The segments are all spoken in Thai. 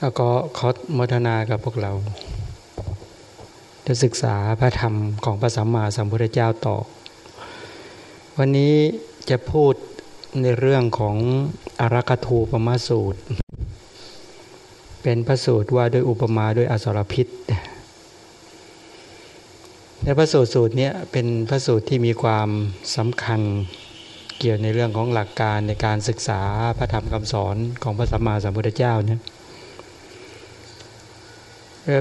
แล้วก็ขอมทนากับพวกเราจะศึกษาพระธรรมของพระสัมมาสัมพุทธเจ้าต่อ วันนี้จะพูดในเรื่องของอารักทูปมาสูตร เป็นพระสูตรว่าด้วยอุปมาด้วยอสรพิษ ในพระสูตรสูตรนี้เป็นพระสูตรที่มีความสำคัญเกี่ยวในเรื่องของหลักการในการศึกษาพระธรรมคำสอนของพระสัมมาสัมพุทธเจ้าเนี่ย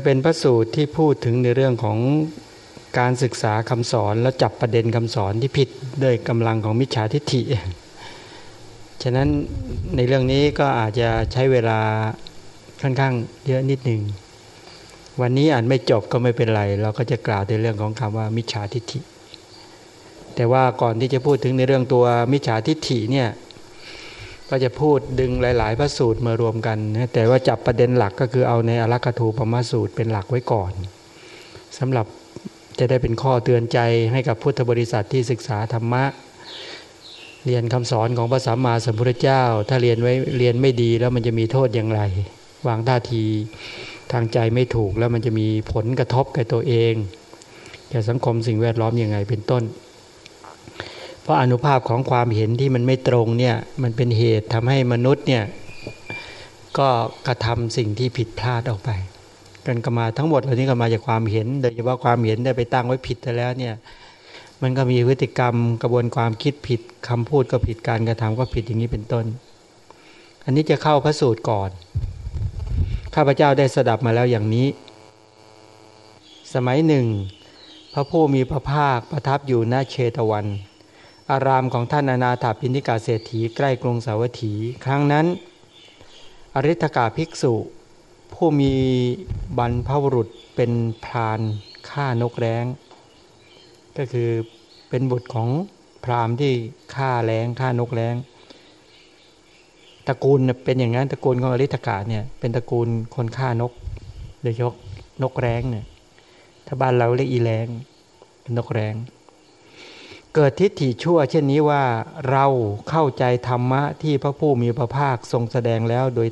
เป็นพระสูตรที่พูดถึงในเรื่องของการศึกษาคำสอนแล้วจับประเด็นคำสอนที่ผิดด้วยกำลังของมิจฉาทิฏฐิ ฉะนั้นในเรื่องนี้ก็อาจจะใช้เวลาค่อนข้างเยอะนิดหนึ่ง วันนี้อ่านไม่จบก็ไม่เป็นไร เราก็จะกล่าวในเรื่องของคำว่ามิจฉาทิฏฐิ แต่ว่าก่อนที่จะพูดถึงในเรื่องตัวมิจฉาทิฏฐิเนี่ย ก็จะพูดดึงหลาย ๆ พระสูตรมารวมกันนะแต่ว่าจับประเด็นหลักก็คือเอาในอรักถูปมาสูตรเป็นหลักไว้ก่อนสำหรับจะได้เป็นข้อเตือนใจให้กับพุทธบริษัทที่ศึกษาธรรมะ เรียนคำสอนของพระสัมมาสัมพุทธเจ้า ถ้าเรียนไว้เรียนไม่ดีแล้วมันจะมีโทษอย่างไร วางท่าทีทางใจไม่ถูกแล้วมันจะมีผลกระทบกับตัวเองแก่สังคมสิ่งแวดล้อมยังไงเป็นต้น เพราะอนุภาพของความเห็นที่มันไม่ตรงเนี่ยมันเป็นเหตุทำให้มนุษย์เนี่ยก็กระทำสิ่งที่ผิดพลาดออกไป กันก็มาทั้งหมดเหล่านี้ก็มาจากความเห็น โดยเฉพาะความเห็นได้ไปตั้งไว้ผิดแล้วเนี่ยมันก็มีพฤติกรรมกระบวนความคิดผิดคำพูดก็ผิดการกระทำก็ผิดอย่างนี้เป็นต้น อันนี้จะเข้าพระสูตรก่อน ข้าพเจ้าได้สดับมาแล้วอย่างนี้ สมัยหนึ่ง พระผู้มีพระภาคประทับอยู่ณเชตวัน อารามของท่านอนาถาพินิกาเศรษฐีใกล้กรุงสาวัตถี ครั้งนั้น อริธกาภิกษุ ผู้มีบรรพบุรุษเป็นพรานฆ่านกแร้ง ก็คือเป็นบุตรของพราหมณ์ที่ฆ่าแร้งฆ่านกแร้งตระกูลเป็นอย่างนั้นตระกูลของอริธกาเนี่ยเป็นตระกูลคนฆ่านกโดยยกนกแร้งเนี่ยถ้าบ้านเราเรียกอีแร้งเป็นนกแร้ง เกิดทิฏฐิชั่ว เช่นนี้ว่าเราเข้าใจธรรมะที่พระผู้มีพระภาคทรงแสดงแล้วโดย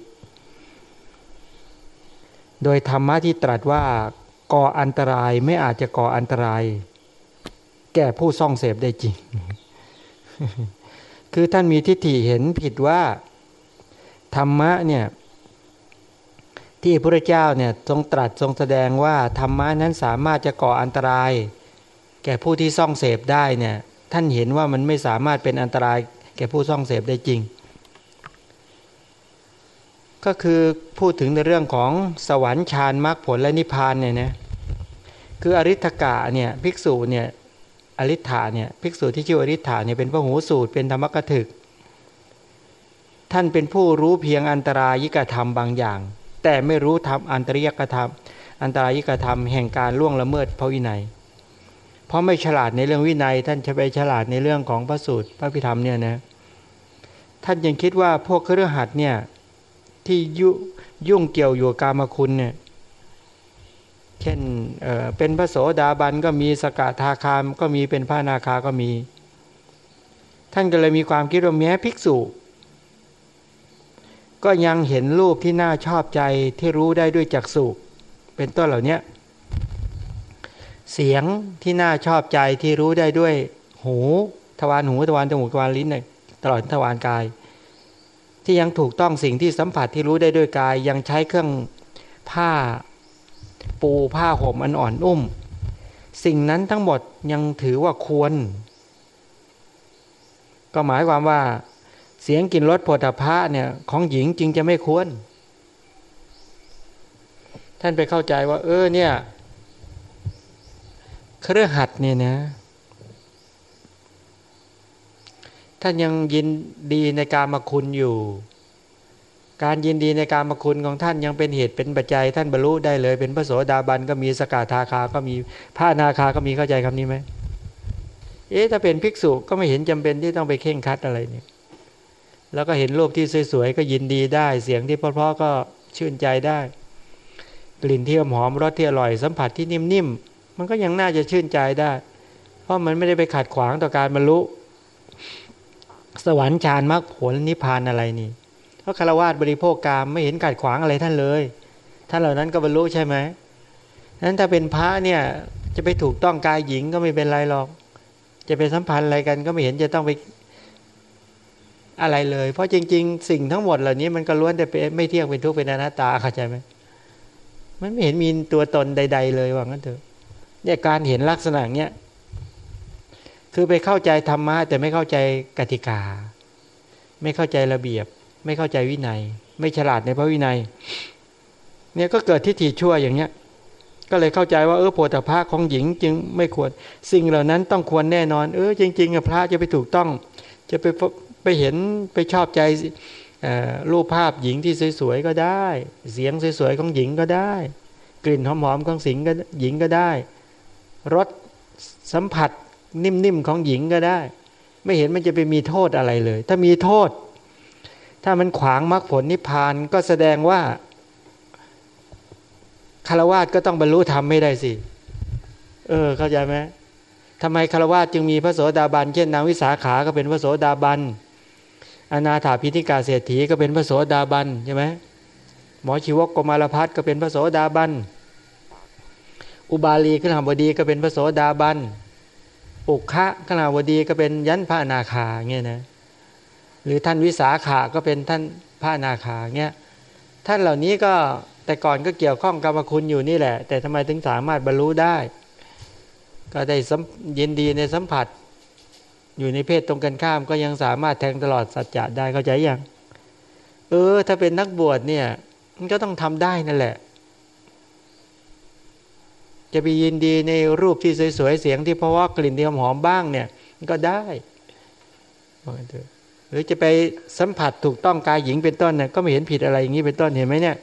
โดยธรรมะที่ตรัสว่าก่ออันตรายไม่อาจจะก่ออันตราย แก่ผู้ซ่องเสพได้จริง คือท่านมีทิฏฐิเห็นผิดว่า ธรรมะเนี่ยที่พระเจ้าเนี่ยทรงตรัสทรงแสดงว่าธรรมะนั้นสามารถจะก่ออันตราย แก่ผู้ที่ซ่องเสพได้เนี่ย ท่านเห็นว่ามันไม่สามารถเป็นอันตรายแก่ผู้ซ่องเสพได้จริง ก็คือพูดถึงในเรื่องของสวรรค์ฌานมรรคผลและนิพพานเนี่ยนะคืออริ t กะเนี่ยภิกษุเนี่ยอริ t าเนี่ยภิกษุที่ชื่ออริ t าเนี่ยเป็นพระหูสูตรเป็นธรรมกถึก ท่านเป็นผู้รู้เพียงอันตรายิกธรรมบางอย่าง แต่ไม่รู้ทำอันตริยกธรรม อันตรายิกธรรมแห่งการล่วงละเมิดพระวินัย เพราะไม่ฉลาดในเรื่องวินัย ท่านจะไปฉลาดในเรื่องของพระสูตรพระพิธรรมเนี่ยนะท่านยังคิดว่าพวกเครือขัดเนี่ยที่ยุยุ่งเกี่ยวอยู่กามคุณเนี่ยเช่นเเป็นพระโสดาบันก็มีสกทาคามก็มีเป็นพระนาคาก็มี ท่านก็เลยมีความคิดว่าแม้ภิกษุ ก็ยังเห็นรูปที่น่าชอบใจที่รู้ได้ด้วยจักษุเป็นต้นเหล่านี้ เสียงที่น่าชอบใจที่รู้ได้ด้วยหูทวารหูทวารจมูกทวารลิ้นตลอดทวารกาย ที่ยังถูกต้องสิ่งที่สัมผัสที่รู้ได้ด้วยกาย ยังใช้เครื่องผ้าปูผ้าห่มอันอ่อนนุ่ม สิ่งนั้นทั้งหมดยังถือว่าควร ก็หมายความว่า เสียงกินรสผลพระเนี่ยของหญิงจึงจะไม่ควร ท่านไปเข้าใจว่า เออเนี่ย เครือหัดเนี่ยนะท่านยังยินดีในการมาคุณอยู่ การยินดีในการมาคุณของท่านยังเป็นเหตุเป็นปัจจัยท่านบรรลุได้เลย เป็นพระโสดาบันก็มีสกาทาคาก็มีพระนาคาก็มีเข้าใจคำนี้ไหมเอ๊ะถ้าเป็นภิกษุก็ไม่เห็นจำเป็นที่ต้องไปเข่งคัดอะไรเนี่ยแล้วก็เห็นรูปที่สวยๆก็ยินดีได้ เสียงที่เพราะๆก็ชื่นใจได้ กลิ่นที่หอมรสที่อร่อยสัมผัสที่นิ่มๆ มันก็ยังน่าจะชื่นใจได้ เพราะมันไม่ได้ไปขัดขวางต่อการบรรลุ สวรรค์ฌานมรรคผลนิพพานอะไรนี่เพราะคารวะบริโภคกามไม่เห็นกัดขวางอะไรท่านเลยท่านเหล่านั้นก็บรรลุใช่ไหมนั้นถ้าเป็นพระเนี่ยจะไปถูกต้องกายหญิงก็ไม่เป็นไรหรอก จะไปสัมพันธ์อะไรกันก็ไม่เห็นจะต้องไปอะไรเลย เพราะจริง ๆ สิ่งทั้งหมดเหล่านี้มันก็ล้วนแต่เป็นไม่เที่ยงเป็นทุกข์เป็นอนัตตาเข้าใจไหมมันไม่เห็นมีตัวตนใด ๆ เลยว่างั้นเถอะ เนี่ยการเห็นลักษณะเนี้ยคือไปเข้าใจธรรมะแต่ไม่เข้าใจกติกา ไม่เข้าใจระเบียบ ไม่เข้าใจวินัย ไม่ฉลาดในพระวินัย เนี่ยก็เกิดทิฏฐิชั่วอย่างเนี้ยก็เลยเข้าใจว่าเออโพธิภาของหญิงจึงไม่ควร สิ่งเหล่านั้นต้องควรแน่นอน เออจริงๆพระจะไปถูกต้อง จะไปไปเห็นไปชอบใจรูปภาพหญิงที่สวยๆก็ได้ เสียงสวยๆของหญิงก็ได้ กลิ่นหอมๆของสิงก็หญิงก็ได้ รสสัมผัสนิ่มๆของหญิงก็ได้ ไม่เห็นมันจะไปมีโทษอะไรเลย ถ้ามีโทษ ถ้ามันขวางมรรคผลนิพพานก็แสดงว่าคารวะก็ต้องบรรลุธรรมไม่ได้สิ เออ เข้าใจไหมทำไมคารวะจึงมีพระโสดาบัน เช่นนางวิสาขาก็เป็นพระโสดาบัน อนาถาพิธิกาเศรษฐีก็เป็นพระโสดาบันใช่ไหมหมอชีวกกมารพัฒก็เป็นพระโสดาบัน อุบาลีขึ้นหบดีก็เป็นพระโสดาบันอุคะขณะวดีก็เป็นยันพระนาคาเงี้ยนะหรือท่านวิสาขาก็เป็นท่านพระนาคาเงี้ยท่านเหล่านี้ก็แต่ก่อนก็เกี่ยวข้องกรรมคุณอยู่นี่แหละ แต่ทำไมถึงสามารถบรรลุได้ ก็ได้ยินดีในสัมผัส อยู่ในเพศตรงกันข้ามก็ยังสามารถแทงตลอดสัจจะได้เข้าใจยังเออ ถ้าเป็นนักบวชเนี่ยมันก็ต้องทำได้นั่นแหละ จะไปยินดีในรูปที่สวยๆเสียงที่เพราะว่ากลิ่นที่หอมบ้างเนี่ยก็ได้หรือจะไปสัมผัสถูกต้องกายหญิงเป็นต้นเนี่ยก็ไม่เห็นผิดอะไรอย่างนี้เป็นต้นเห็นไหมเนี่ย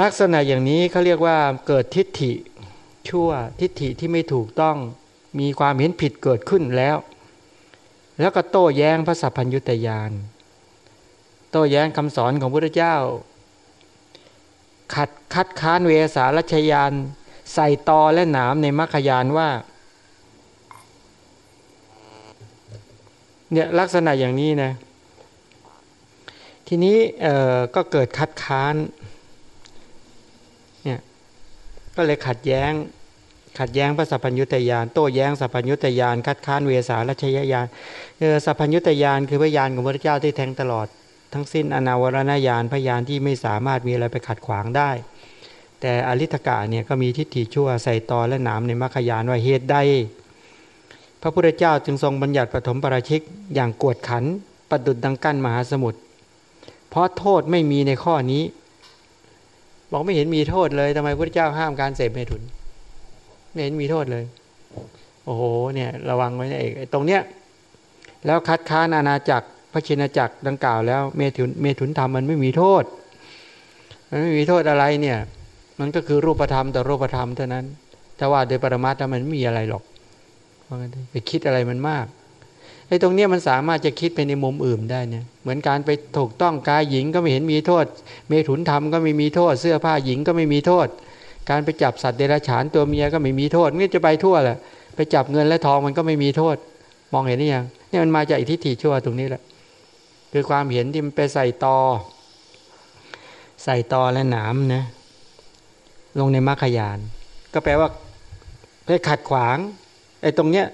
ลักษณะอย่างนี้เขาเรียกว่าเกิดทิฏฐิชั่วทิฏฐิที่ไม่ถูกต้องมีความเห็นผิดเกิดขึ้นแล้ว แล้วก็โต้แย้งพระสัพพัญญุตยานโต้แย้งคำสอนของพระพุทธเจ้า ขัดคัดค้านเวสารัชยาน ใส่ตอและหนามในมัคคยานว่าเนี่ยลักษณะอย่างนี้นะทีนี้ก็เกิดคัดค้านเนี่ยก็เลยขัดแย้งขัดแย้งพระสัพพัญญุตยานโต้แย้งสัพพัญญุตยานคัดค้านเวสารัชยยานเออสัพพัญญุตยานคือพยานของพระเจ้าที่แทงตลอด ทั้งสิ้นอนาวรณญาณพยานที่ไม่สามารถมีอะไรไปขัดขวางได้ แต่อริธกะเนี่ยก็มีทิฏฐิชั่วใส่ตอและหนามในมรรคยานว่าเหตุใดพระพุทธเจ้าจึงทรงบัญญัติปฐมประชิกอย่างกวดขันประดุดดังกั้นมหาสมุทรเพราะโทษไม่มีในข้อนี้ บอกไม่เห็นมีโทษเลยทำไมพระเจ้าห้ามการเสพเมถุน ไม่เห็นมีโทษเลย โอ้โหเนี่ยระวังไว้นะเอกตรงเนี้ยแล้วคัดค้านอาณาจักร ระชินจักรดังกล่าวแล้วเมถุนเมถุนธรรมมันไม่มีโทษ มันไม่มีโทษอะไรเนี่ย มันก็คือรูปธรรมแต่รูปธรรมเท่านั้น แต่ว่าโดยปรมาตถ์มันไม่มีอะไรหรอกไปคิดอะไรมันมากไอ้ตรงเนี้ยมันสามารถจะคิดไปในมุมอื่นได้เนี่ย เหมือนการไปถูกต้องกายหญิงก็ไม่เห็นมีโทษ เมถุนธรรมก็ไม่มีโทษ เสื้อผ้าหญิงก็ไม่มีโทษ การไปจับสัตว์เดรัจฉานตัวเมียก็ไม่มีโทษนี่จะไปทั่วแหละไปจับเงินและทองมันก็ไม่มีโทษ มองเห็นหรือยังนี่มันมาจากอิทธิฏฐิชั่วตรงนี้แหละ คือความเห็นที่มันไปใส่ตอ ใส่ตอและหนามนะ ลงในมรรคยาน ก็แปลว่าไปขัดขวางไอ้ตรงเนี้ย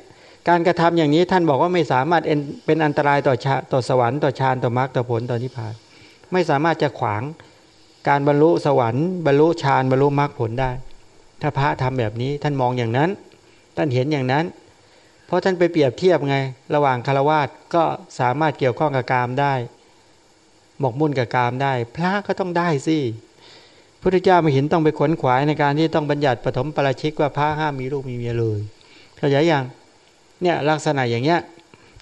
การกระทำอย่างนี้ท่านบอกว่าไม่สามารถเป็นอันตรายต่อชาต่อสวรรค์ต่อฌานต่อมรรคต่อผลต่อนิพพาน ไม่สามารถจะขวางการบรรลุสวรรค์บรรลุฌานบรรลุมรรคผลได้ ถ้าพระทำแบบนี้ท่านมองอย่างนั้น ท่านเห็นอย่างนั้น ราะท่านไปเปรียบเทียบไง ระหว่างคารวาสก็สามารถเกี่ยวข้องกับกามได้หมกมุ่นกับกามได้ พระก็ต้องได้สิพุทธเจ้าไม่เห็นต้องไปขวนขวายในการที่ต้องบัญญัติปฐมปราชิกว่าพระห้ามมีลูกมีเมียเลยเข้าใจยังเนี่ยลักษณะอย่างเงี้ย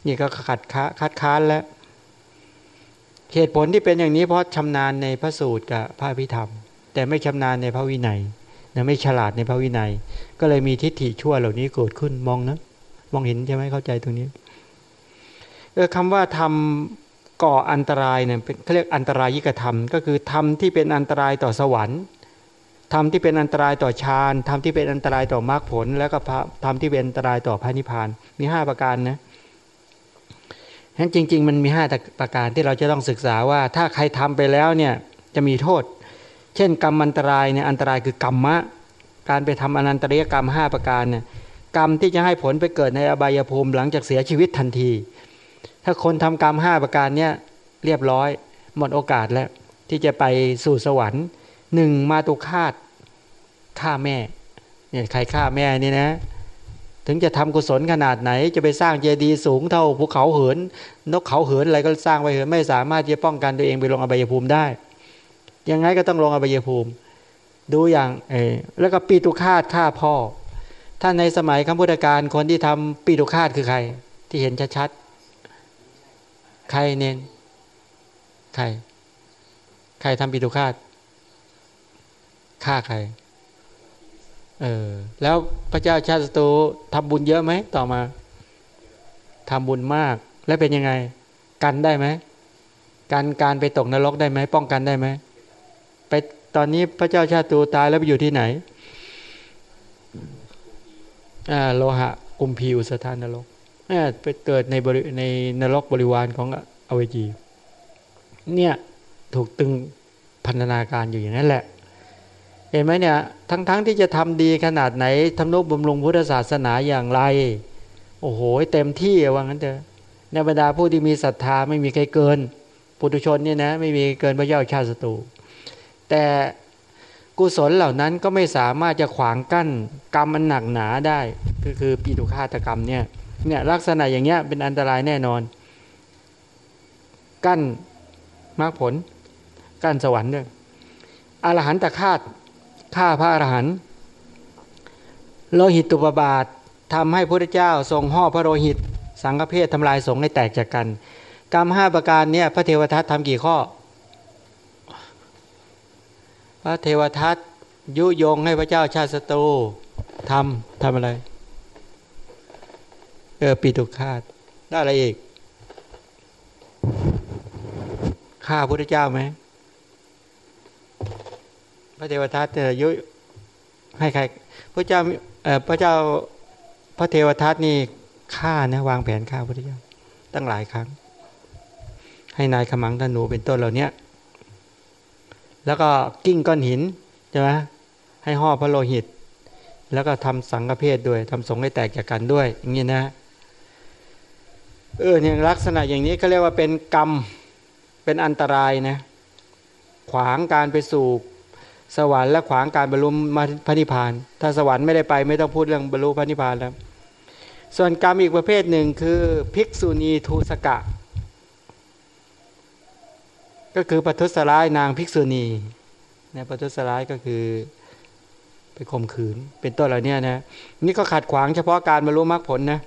นี่ก็ขัดค้าคัดค้านแล้วเหตุผลที่เป็นอย่างนี้เพราะชำนาญในพระสูตรกับพระพิธรรม แต่ไม่ชำนาญในพระวินัยนะไม่ฉลาดในพระวินัย ก็เลยมีทิฏฐิชั่วเหล่านี้เกิดขึ้นมองนะ มองเห็นใช่ไหมเข้าใจตรงนี้เออคำว่าทำก่ออันตรายเนี่ยเป็นเขาเรียกอันตรายิกธรรม ก็คือทำที่เป็นอันตรายต่อสวรรค์ธรรมที่เป็นอันตรายต่อฌานธรรมที่เป็นอันตรายต่อมรรคผล แล้วก็ธรรมที่เป็นอันตรายต่อพระนิพพานมีห้าประการนะฉะนั้นจริง ๆ มันมีห้าประการที่เราจะต้องศึกษาว่าถ้าใครทำไปแล้วเนี่ยจะมีโทษ เช่น กรรมอันตรายเนี่ยอันตรายคือกรรมะ การไปทำอนันตริยกรรม 5 ประการเนี่ย กรรมที่จะให้ผลไปเกิดในอบายภูมิหลังจากเสียชีวิตทันที ถ้าคนทำกรรม5ประการเนี่ยเรียบร้อย หมดโอกาสแล้ว ที่จะไปสู่สวรรค์หนึ่งมาตุคาตฆ่าแม่เนี่ยใครฆ่าแม่นี่นะ ถึงจะทำกุศลขนาดไหน จะไปสร้างเจดีย์สูงเท่าภูเขาเหิน นกเขาเหินอะไรก็สร้างไปเหินไม่สามารถจะป้องกันตัวเองไปลงอบายภูมิได้ ยังไงก็ต้องลงอบายภูมิ ดูอย่างเออแล้วก็ปีตุคาตฆ่าพ่อ ถ้าในสมัยคำพุทธการคนที่ทำปีตุคาตคือใคร ที่เห็นชัดๆ ใครเน้นใคร ใครทำปีตุคาตฆ่าใคร เออ แล้วพระเจ้าชาติสตูทำบุญเยอะไหมต่อมาทำบุญมาก แล้วเป็นยังไง กันได้ไหมการการไปตกนรกได้ไหม ป้องกันได้ไหม ไปตอนนี้พระเจ้าชาติตูตายแล้วไปอยู่ที่ไหน โลหะกุมพีอุสถานนรกไปเกิดในบริในนรกบริวารของอเวจีเนี่ยถูกตึงพันธนาการอยู่อย่างนั้นแหละ เห็นไหมเนี่ยทั้งๆทที่จะทำดีขนาดไหนทำนุบำรุงพุทธศาสนาอย่างไร โอ้โห เต็มที่ว่างั้นเถอะในบรรดาผู้ที่มีศรัทธาไม่มีใครเกิน ปุถุชนเนี่ยนะไม่มีเกินพระเจ้าชาติศัตรูแต่ กุศลเหล่านั้นก็ไม่สามารถจะขวางกั้นกรรมมันหนักหนาได้ ก็คือปีตุฆาตกรรมเนี่ยเนี่ยลักษณะอย่างเงี้ยเป็นอันตรายแน่นอน กั้นมรรคผล กั้นสวรรค์ด้วยอรหันตคาตฆ่าพระอรหันต์โลหิตตุปบาททำให้พระเจ้าทรงห่อพระโลหิต สังฆเพศทำลายสงฆ์ให้แตกจากกัน กรรมห้าประการเนี่ยพระเทวทัตทำกี่ข้อ พระเทวทัตยุยงให้พระเจ้าชาติศัตรูทำทำอะไร เออปีตุคาตได้อะไรอีกฆ่าพระเจ้าไหมพระเทวทัตยุให้ใครพระเจ้าพระเจ้าพระเทวทัตนี่ฆ่านะวางแผนฆ่าพระเจ้าตั้งหลายครั้ง ให้นายขมังธนูเป็นต้นเหล่านี้ แล้วก็กิ้งก้อนหินใช่ไหมให้ห่อพระโลหิต แล้วก็ทำสังฆเพศด้วยทำสงให้แตกจากกันด้วย อย่างนี้นะเออเนี่ยลักษณะอย่างนี้เขาเรียกว่าเป็นกรรมเป็นอันตรายนะขวางการไปสู่สวรรค์และขวางการบรรลุพระนิพพาน ถ้าสวรรค์ไม่ได้ไปไม่ต้องพูดเรื่องบรรลุพระนิพพานแล้วส่วนกรรมอีกประเภทหนึ่งคือ ภิกษุณีทูสกะ ก็คือปทุสร้ายนางภิกษุณีนปัทุสร้ายก็คือไปข่มขืน เป็นต้นเหล่านี้นะนี่ก็ขัดขวางเฉพาะการบรรลุมรรคผลนะ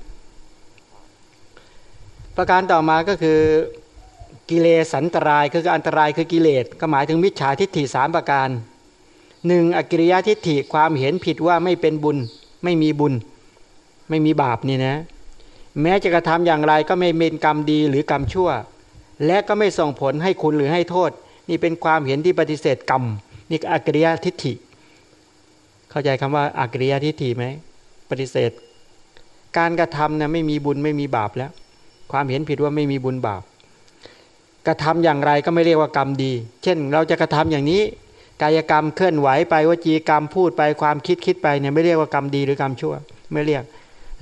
ประการต่อมาก็คือกิเลสอันตรายคืออันตรายคือกิเลสก็หมายถึงมิจฉาทิฏฐิสามประการหนึ่งอกิริยทิฏฐิความเห็นผิดว่าไม่เป็นบุญ ไม่มีบุญ ไม่มีบาปนี่นะ แม้จะกระทำอย่างไรก็ไม่เป็นกรรมดีหรือกรรมชั่ว และก็ไม่ส่งผลให้คุณหรือให้โทษ นี่เป็นความเห็นที่ปฏิเสธกรรมนี่อกิริยทิฏฐิ เข้าใจคำว่าอกิริยทิฏฐิไหมปฏิเสธ การกระทำนะไม่มีบุญไม่มีบาปแล้ว ความเห็นผิดว่าไม่มีบุญบาป กระทำอย่างไรก็ไม่เรียกว่ากรรมดี เช่น เราจะกระทำอย่างนี้ กายกรรมเคลื่อนไหวไปวจีกรรมพูดไปความคิดคิดไปเนี่ยไม่เรียกว่ากรรมดีหรือกรรมชั่ว ไม่เรียก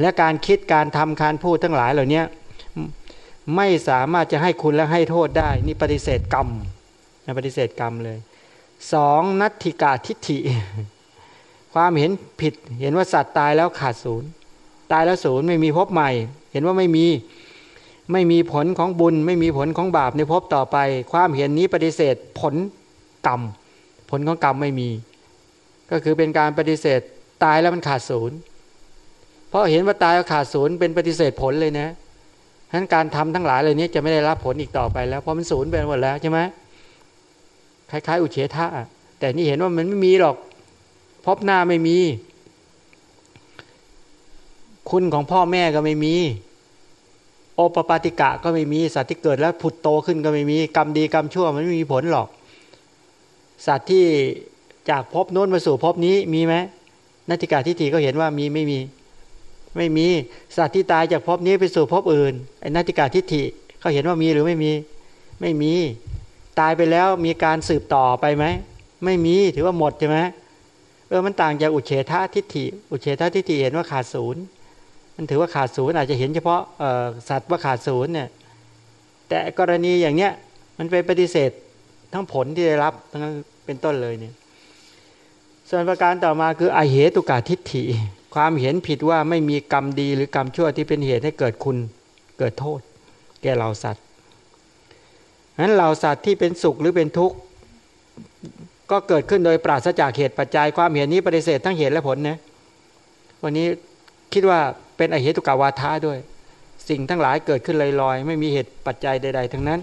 และการคิดการทำการพูดทั้งหลายเหล่านี้ ไม่สามารถจะให้คุณและให้โทษได้ นี่ปฏิเสธกรรมนะปฏิเสธกรรมเลยสองนัตถิกาทิฏฐิ ความเห็นผิด เห็นว่าสัตว์ตายแล้วขาดศูนย์ ตายแล้วศูนย์ไม่มีพบใหม่ เห็นว่าไม่มีไม่มีผลของบุญ ไม่มีผลของบาปในพบต่อไป ความเห็นนี้ปฏิเสธผลกรรม ผลของกรรมไม่มี ก็คือเป็นการปฏิเสธตายแล้วมันขาดศูนย์เพราะเห็นว่าตายแล้วขาดศูนย์เป็นปฏิเสธผลเลยนะ ฉะนั้นการทำทั้งหลายเหล่านี้จะไม่ได้รับผลอีกต่อไปแล้วเพราะมันศูนย์ไปหมดแล้วใช่ไหมคล้ายๆ อุเฉทะแต่นี่เห็นว่ามันไม่มีหรอกพบหน้าไม่มี คุณของพ่อแม่ก็ไม่มี โอปปาติกะก็ไม่มีสัตว์ที่เกิดแล้วผุดโตขึ้นก็ไม่มี กรรมดีกรรมชั่วมันไม่มีผลหรอก สัตว์ที่จากภพโน้นมาสู่ภพนี้มีไหมนัตติกาทิฏฐิก็เห็นว่ามีไม่มี ไม่มีสัตว์ที่ตายจากภพนี้ไปสู่ภพอื่นไอ้นัตติกาทิฏฐิเขาเห็นว่ามีหรือไม่มีไม่มี ตายไปแล้วมีการสืบต่อไปไหมไม่มีถือว่าหมดใช่ไหมเออมันต่างจากอุเฉททิฏฐิ อุเฉททิฏฐิเห็นว่าขาดศูนย์มันถือว่าขาดศูนย์อาจจะเห็นเฉพาะสัตว์ว่าขาดศูนย์เนี่ยแต่กรณีอย่างเนี้ยมันไปปฏิเสธทั้งผลที่ได้รับทั้งเป็นต้นเลยเนี่ยส่วนประการต่อมาคืออเหตุกาทิฏฐิ ความเห็นผิดว่าไม่มีกรรมดีหรือกรรมชั่วที่เป็นเหตุให้เกิดคุณเกิดโทษ แก่เราสัตว์นั้นเราสัตว์ที่เป็นสุขหรือเป็นทุกข์ก็เกิดขึ้นโดยปราศจากเหตุปัจจัยความเห็นนี้ปฏิเสธทั้งเหตุและผลนะวันนี้คิดว่าเป็นอเหตุกาวาทาด้วย สิ่งทั้งหลายเกิดขึ้นลอยๆ ไม่มีเหตุปัจจัยใด ๆ ทั้งนั้น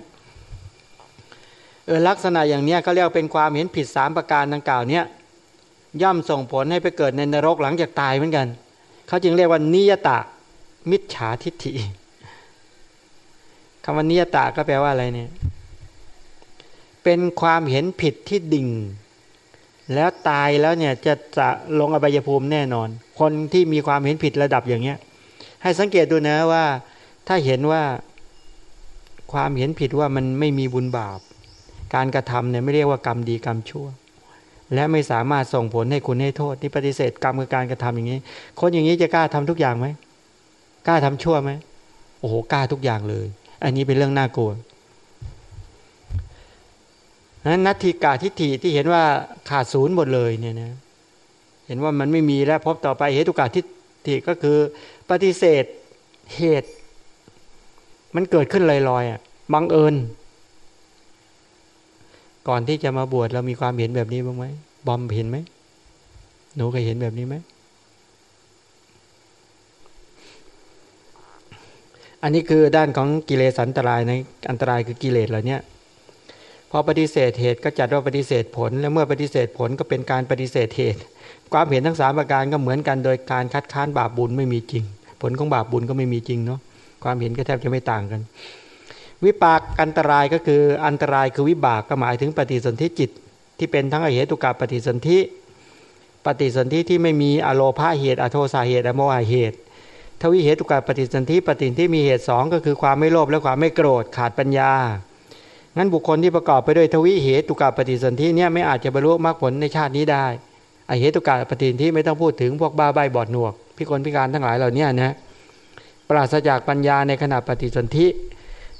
เออลักษณะอย่างนี้เขาเรียกเป็นความเห็นผิดสามประการดังกล่าวเนี้ย ย่อมส่งผลให้ไปเกิดในนรกหลังจากตายเหมือนกัน เขาจึงเรียกว่านิยตะ มิจฉาทิฏฐิคำว่านิยตะก็แปลว่าอะไรเนี่ย เป็นความเห็นผิดที่ดิ่ง แล้วตายแล้วเนี่ยจะจะลงอบายภูมิแน่นอน คนที่มีความเห็นผิดระดับอย่างเนี้ย ให้สังเกตดูนะว่า ถ้าเห็นว่าความเห็นผิดว่ามันไม่มีบุญบาป การกระทำเนี่ยไม่เรียกว่ากรรมดีกรรมชั่ว และไม่สามารถส่งผลให้คุณให้โทษที่ปฏิเสธกรรมคือการกระทำอย่างนี้ คนอย่างนี้จะกล้าทำทุกอย่างไหมกล้าทำชั่วไหมโอ้โหกล้าทุกอย่างเลย อันนี้เป็นเรื่องน่ากลัวนั้นนัตถิกาทิฏฐิที่เห็นว่าขาดศูนย์หมดเลยเนี่ยนะเห็นว่ามันไม่มีแล้วพบต่อไปเหตุกาทิฏฐิก็คือปฏิเสธเหตุ มันเกิดขึ้นลอยๆอะบังเอิญ ก่อนที่จะมาบวชเรามีความเห็นแบบนี้บ้างไหมบอมเห็นไหมหนูเคยเห็นแบบนี้ไหมอันนี้คือด้านของกิเลสอันตรายในอันตรายคือกิเลสเหล่านี้พอปฏิเสธเหตุก็จัดว่าปฏิเสธผล และเมื่อปฏิเสธผลก็เป็นการปฏิเสธเหตุ ความเห็นทั้งสามประการก็เหมือนกัน โดยการคัดค้านบาปบุญไม่มีจริง ผลของบาปบุญก็ไม่มีจริงเนาะความเห็นก็แทบจะไม่ต่างกัน วิปากอันตรายก็คืออันตรายคือวิบากก็หมายถึงปฏิสนธิจิต ที่เป็นทั้งอเหตุกาปฏิสนธิ ปฏิสนธิที่ไม่มีอโลภาเหตุ อโทสาเหตุอโมหะเหตุทวิเหตุกาปฏิสนธิปฏิที่มีเหตุสองก็คือความไม่โลภและความไม่โกรธขาดปัญญา งั้นบุคคลที่ประกอบไปด้วยทวิเหตุกาปฏิสนธิเนี่ยไม่อาจจะบรรลุมรรคผลในชาตินี้ได้อเหตุกาปฏิสนธิไม่ต้องพูดถึงพวกบ้าใบบอดหนวกพิกลพิการทั้งหลายเหล่านี้นะปราศจากปัญญาในขณะปฏิสนธิ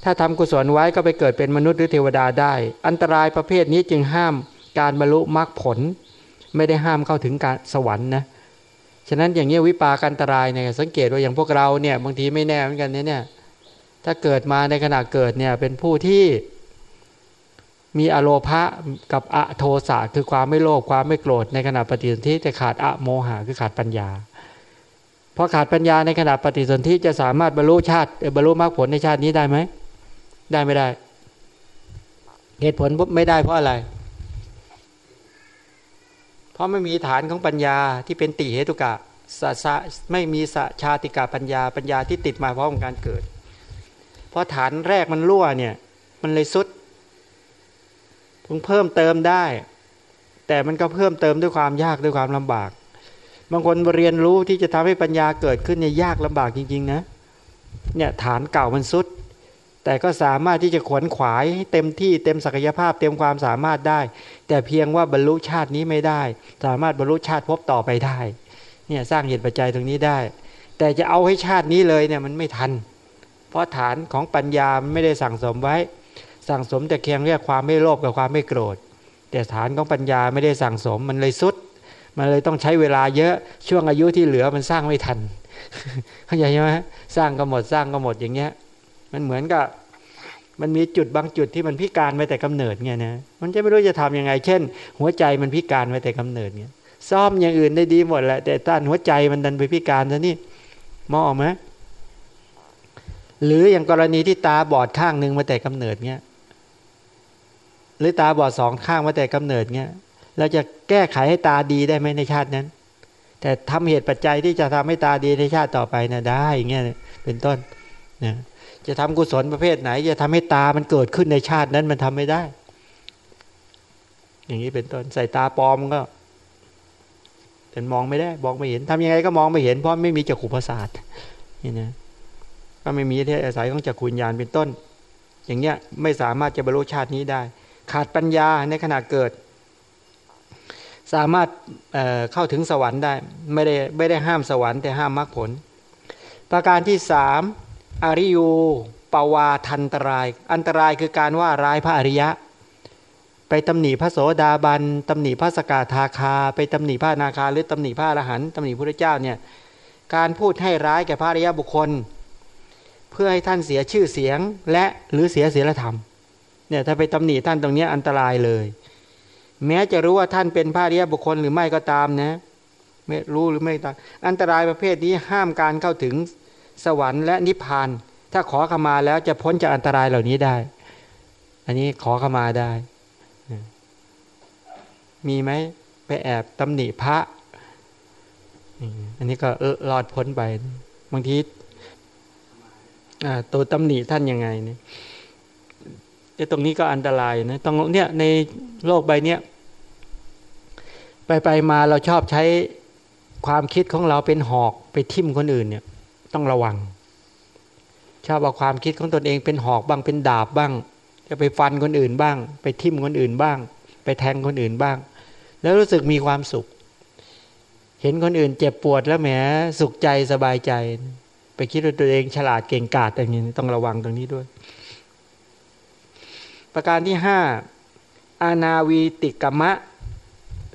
ถ้าทำกุศลไว้ก็ไปเกิดเป็นมนุษย์หรือเทวดาได้ อันตรายประเภทนี้จึงห้ามการบรรลุมรรคผล ไม่ได้ห้ามเข้าถึงการสวรรค์นะฉะนั้นอย่างนี้วิปากันตรายเนี่ยสังเกตว่าอย่างพวกเราเนี่ยบางทีไม่แน่เหมือนกันเนี่ยถ้าเกิดมาในขณะเกิดเนี่ยเป็นผู้ที่มีอโลภะกับอะโทสะคือความไม่โลภความไม่โกรธในขณะปฏิสนธิแต่ขาดอะโมหะคือขาดปัญญาพอขาดปัญญาในขณะปฏิสนธิจะสามารถบรรลุชาติบรรลุมรรคผลในชาตินี้ได้ไหม ได้ไม่ได้ เหตุผลไม่ได้เพราะอะไร เพราะไม่มีฐานของปัญญาที่เป็นติเหตุกะสะสะไม่มีสชาติกาปัญญาปัญญาที่ติดมาเพราะการเกิด เพราะฐานแรกมันรั่วเนี่ย มันเลยสุดมึงเพิ่มเติมได้ แต่มันก็เพิ่มเติมด้วยความยากด้วยความลำบาก บางคนเรียนรู้ที่จะทำให้ปัญญาเกิดขึ้นเนี่ยยากลำบากจริง ๆ นะ เนี่ยฐานเก่ามันสุด แต่ก็สามารถที่จะขวนขวายเต็มที่เต็มศักยภาพเต็มความสามารถได้ แต่เพียงว่าบรรลุชาตินี้ไม่ได้ สามารถบรรลุชาติพบต่อไปได้เนี่ยสร้างเหตุปัจจัยตรงนี้ได้ แต่จะเอาให้ชาตินี้เลยเนี่ยมันไม่ทัน เพราะฐานของปัญญาไม่ได้สั่งสมไว้ สั่งสมแต่เคียงเรียกความไม่โลภกับความไม่โกรธ แต่ฐานของปัญญาไม่ได้สั่งสมมันเลยสุด มันเลยต้องใช้เวลาเยอะช่วงอายุที่เหลือมันสร้างไม่ทันเข้าใจไหมสร้างก็หมดสร้างก็หมดอย่างเงี้ยมันเหมือนกับ มันมีจุดบางจุดที่มันพิการไว้แต่กำเนิดเงี้ยนะมันจะไม่รู้จะทํำยังไง เช่น หัวใจมันพิการไว้แต่กำเนิดเงี้ยซ่อมอย่างอื่นได้ดีหมดแหละแต่ต้านหัวใจมันดันไปพิการซะนี่มองออกไหมหรืออย่างกรณีที่ตาบอดข้างหนึ่งมาแต่กำเนิดเงี้ยหรือตาบอดสองข้างมาแต่กำเนิดเงี้ยเราจะแก้ไขให้ตาดีได้ไหมในชาตินั้น แต่ทำเหตุปัจจัยที่จะทำให้ตาดีในชาติต่อไปนะได้อย่างเงี้ยเป็นต้นนะ จะทำกุศลประเภทไหน จะทำให้ตามันเกิดขึ้นในชาตินั้นมันทำไม่ได้ อย่างนี้เป็นต้นใส่ตาปลอมก็แต่มองไม่ได้มองไม่เห็นทำยังไงก็มองไม่เห็นเพราะไม่มีจักขุประสาทนี่นะก็ไม่มีที่อาศัยของจักขุญญาณเป็นต้น อย่างเงี้ยไม่สามารถจะบรรลุชาตินี้ได้ ขาดปัญญาในขณะเกิด สามารถเเข้าถึงสวรรค์ได้ ไม่ได้ไม่ได้ห้ามสวรรค์แต่ห้ามมรรคผล ประการที่สาม อริยูปวาทันตราย อันตรายคือการว่าร้ายพระอริยะ ไปตำหนิพระโสดาบันตำหนิพระสกาทาคา ไปตำหนิพระนาคาหรือตำหนิพระอรหันต์ตำหนิพระเจ้าเนี่ยการพูดให้ร้ายแก่พระอริยบุคคล เพื่อให้ท่านเสียชื่อเสียงและหรือเสียศีลธรรมเนี่ยถ้าไปตำหนิท่านตรงนี้อันตรายเลย แม้จะรู้ว่าท่านเป็นพระอริยบุคคลหรือไม่ก็ตามนะไม่รู้หรือไม่ตามอันตรายประเภทนี้ห้ามการเข้าถึง สวรรค์และนิพพาน ถ้าขอขมาแล้วจะพ้นจากอันตรายเหล่านี้ได้ อันนี้ขอขมาได้ มีไหมไปแอบตำหนิพระ อันนี้ก็เออรอดพ้นไป บางทีตัวตำหนิท่านยังไงเนี่ยตรงนี้ก็อันตรายนะตรงเนี้ยในโลกใบเนี้ยไปไปมาเราชอบใช้ความคิดของเราเป็นหอกไปทิ่มคนอื่นเนี่ย ต้องระวัง ชอบเอาความคิดของตนเองเป็นหอกบ้างเป็นดาบบ้าง จะไปฟันคนอื่นบ้าง ไปทิ่มคนอื่นบ้าง ไปแทงคนอื่นบ้าง แล้วรู้สึกมีความสุข เห็นคนอื่นเจ็บปวดแล้วแหมสุขใจสบายใจ ไปคิดว่าตัวเองฉลาดเก่งกาจอย่างนี้ต้องระวังตรงนี้ด้วย ประการที่ห้าอาณาวีติกมะ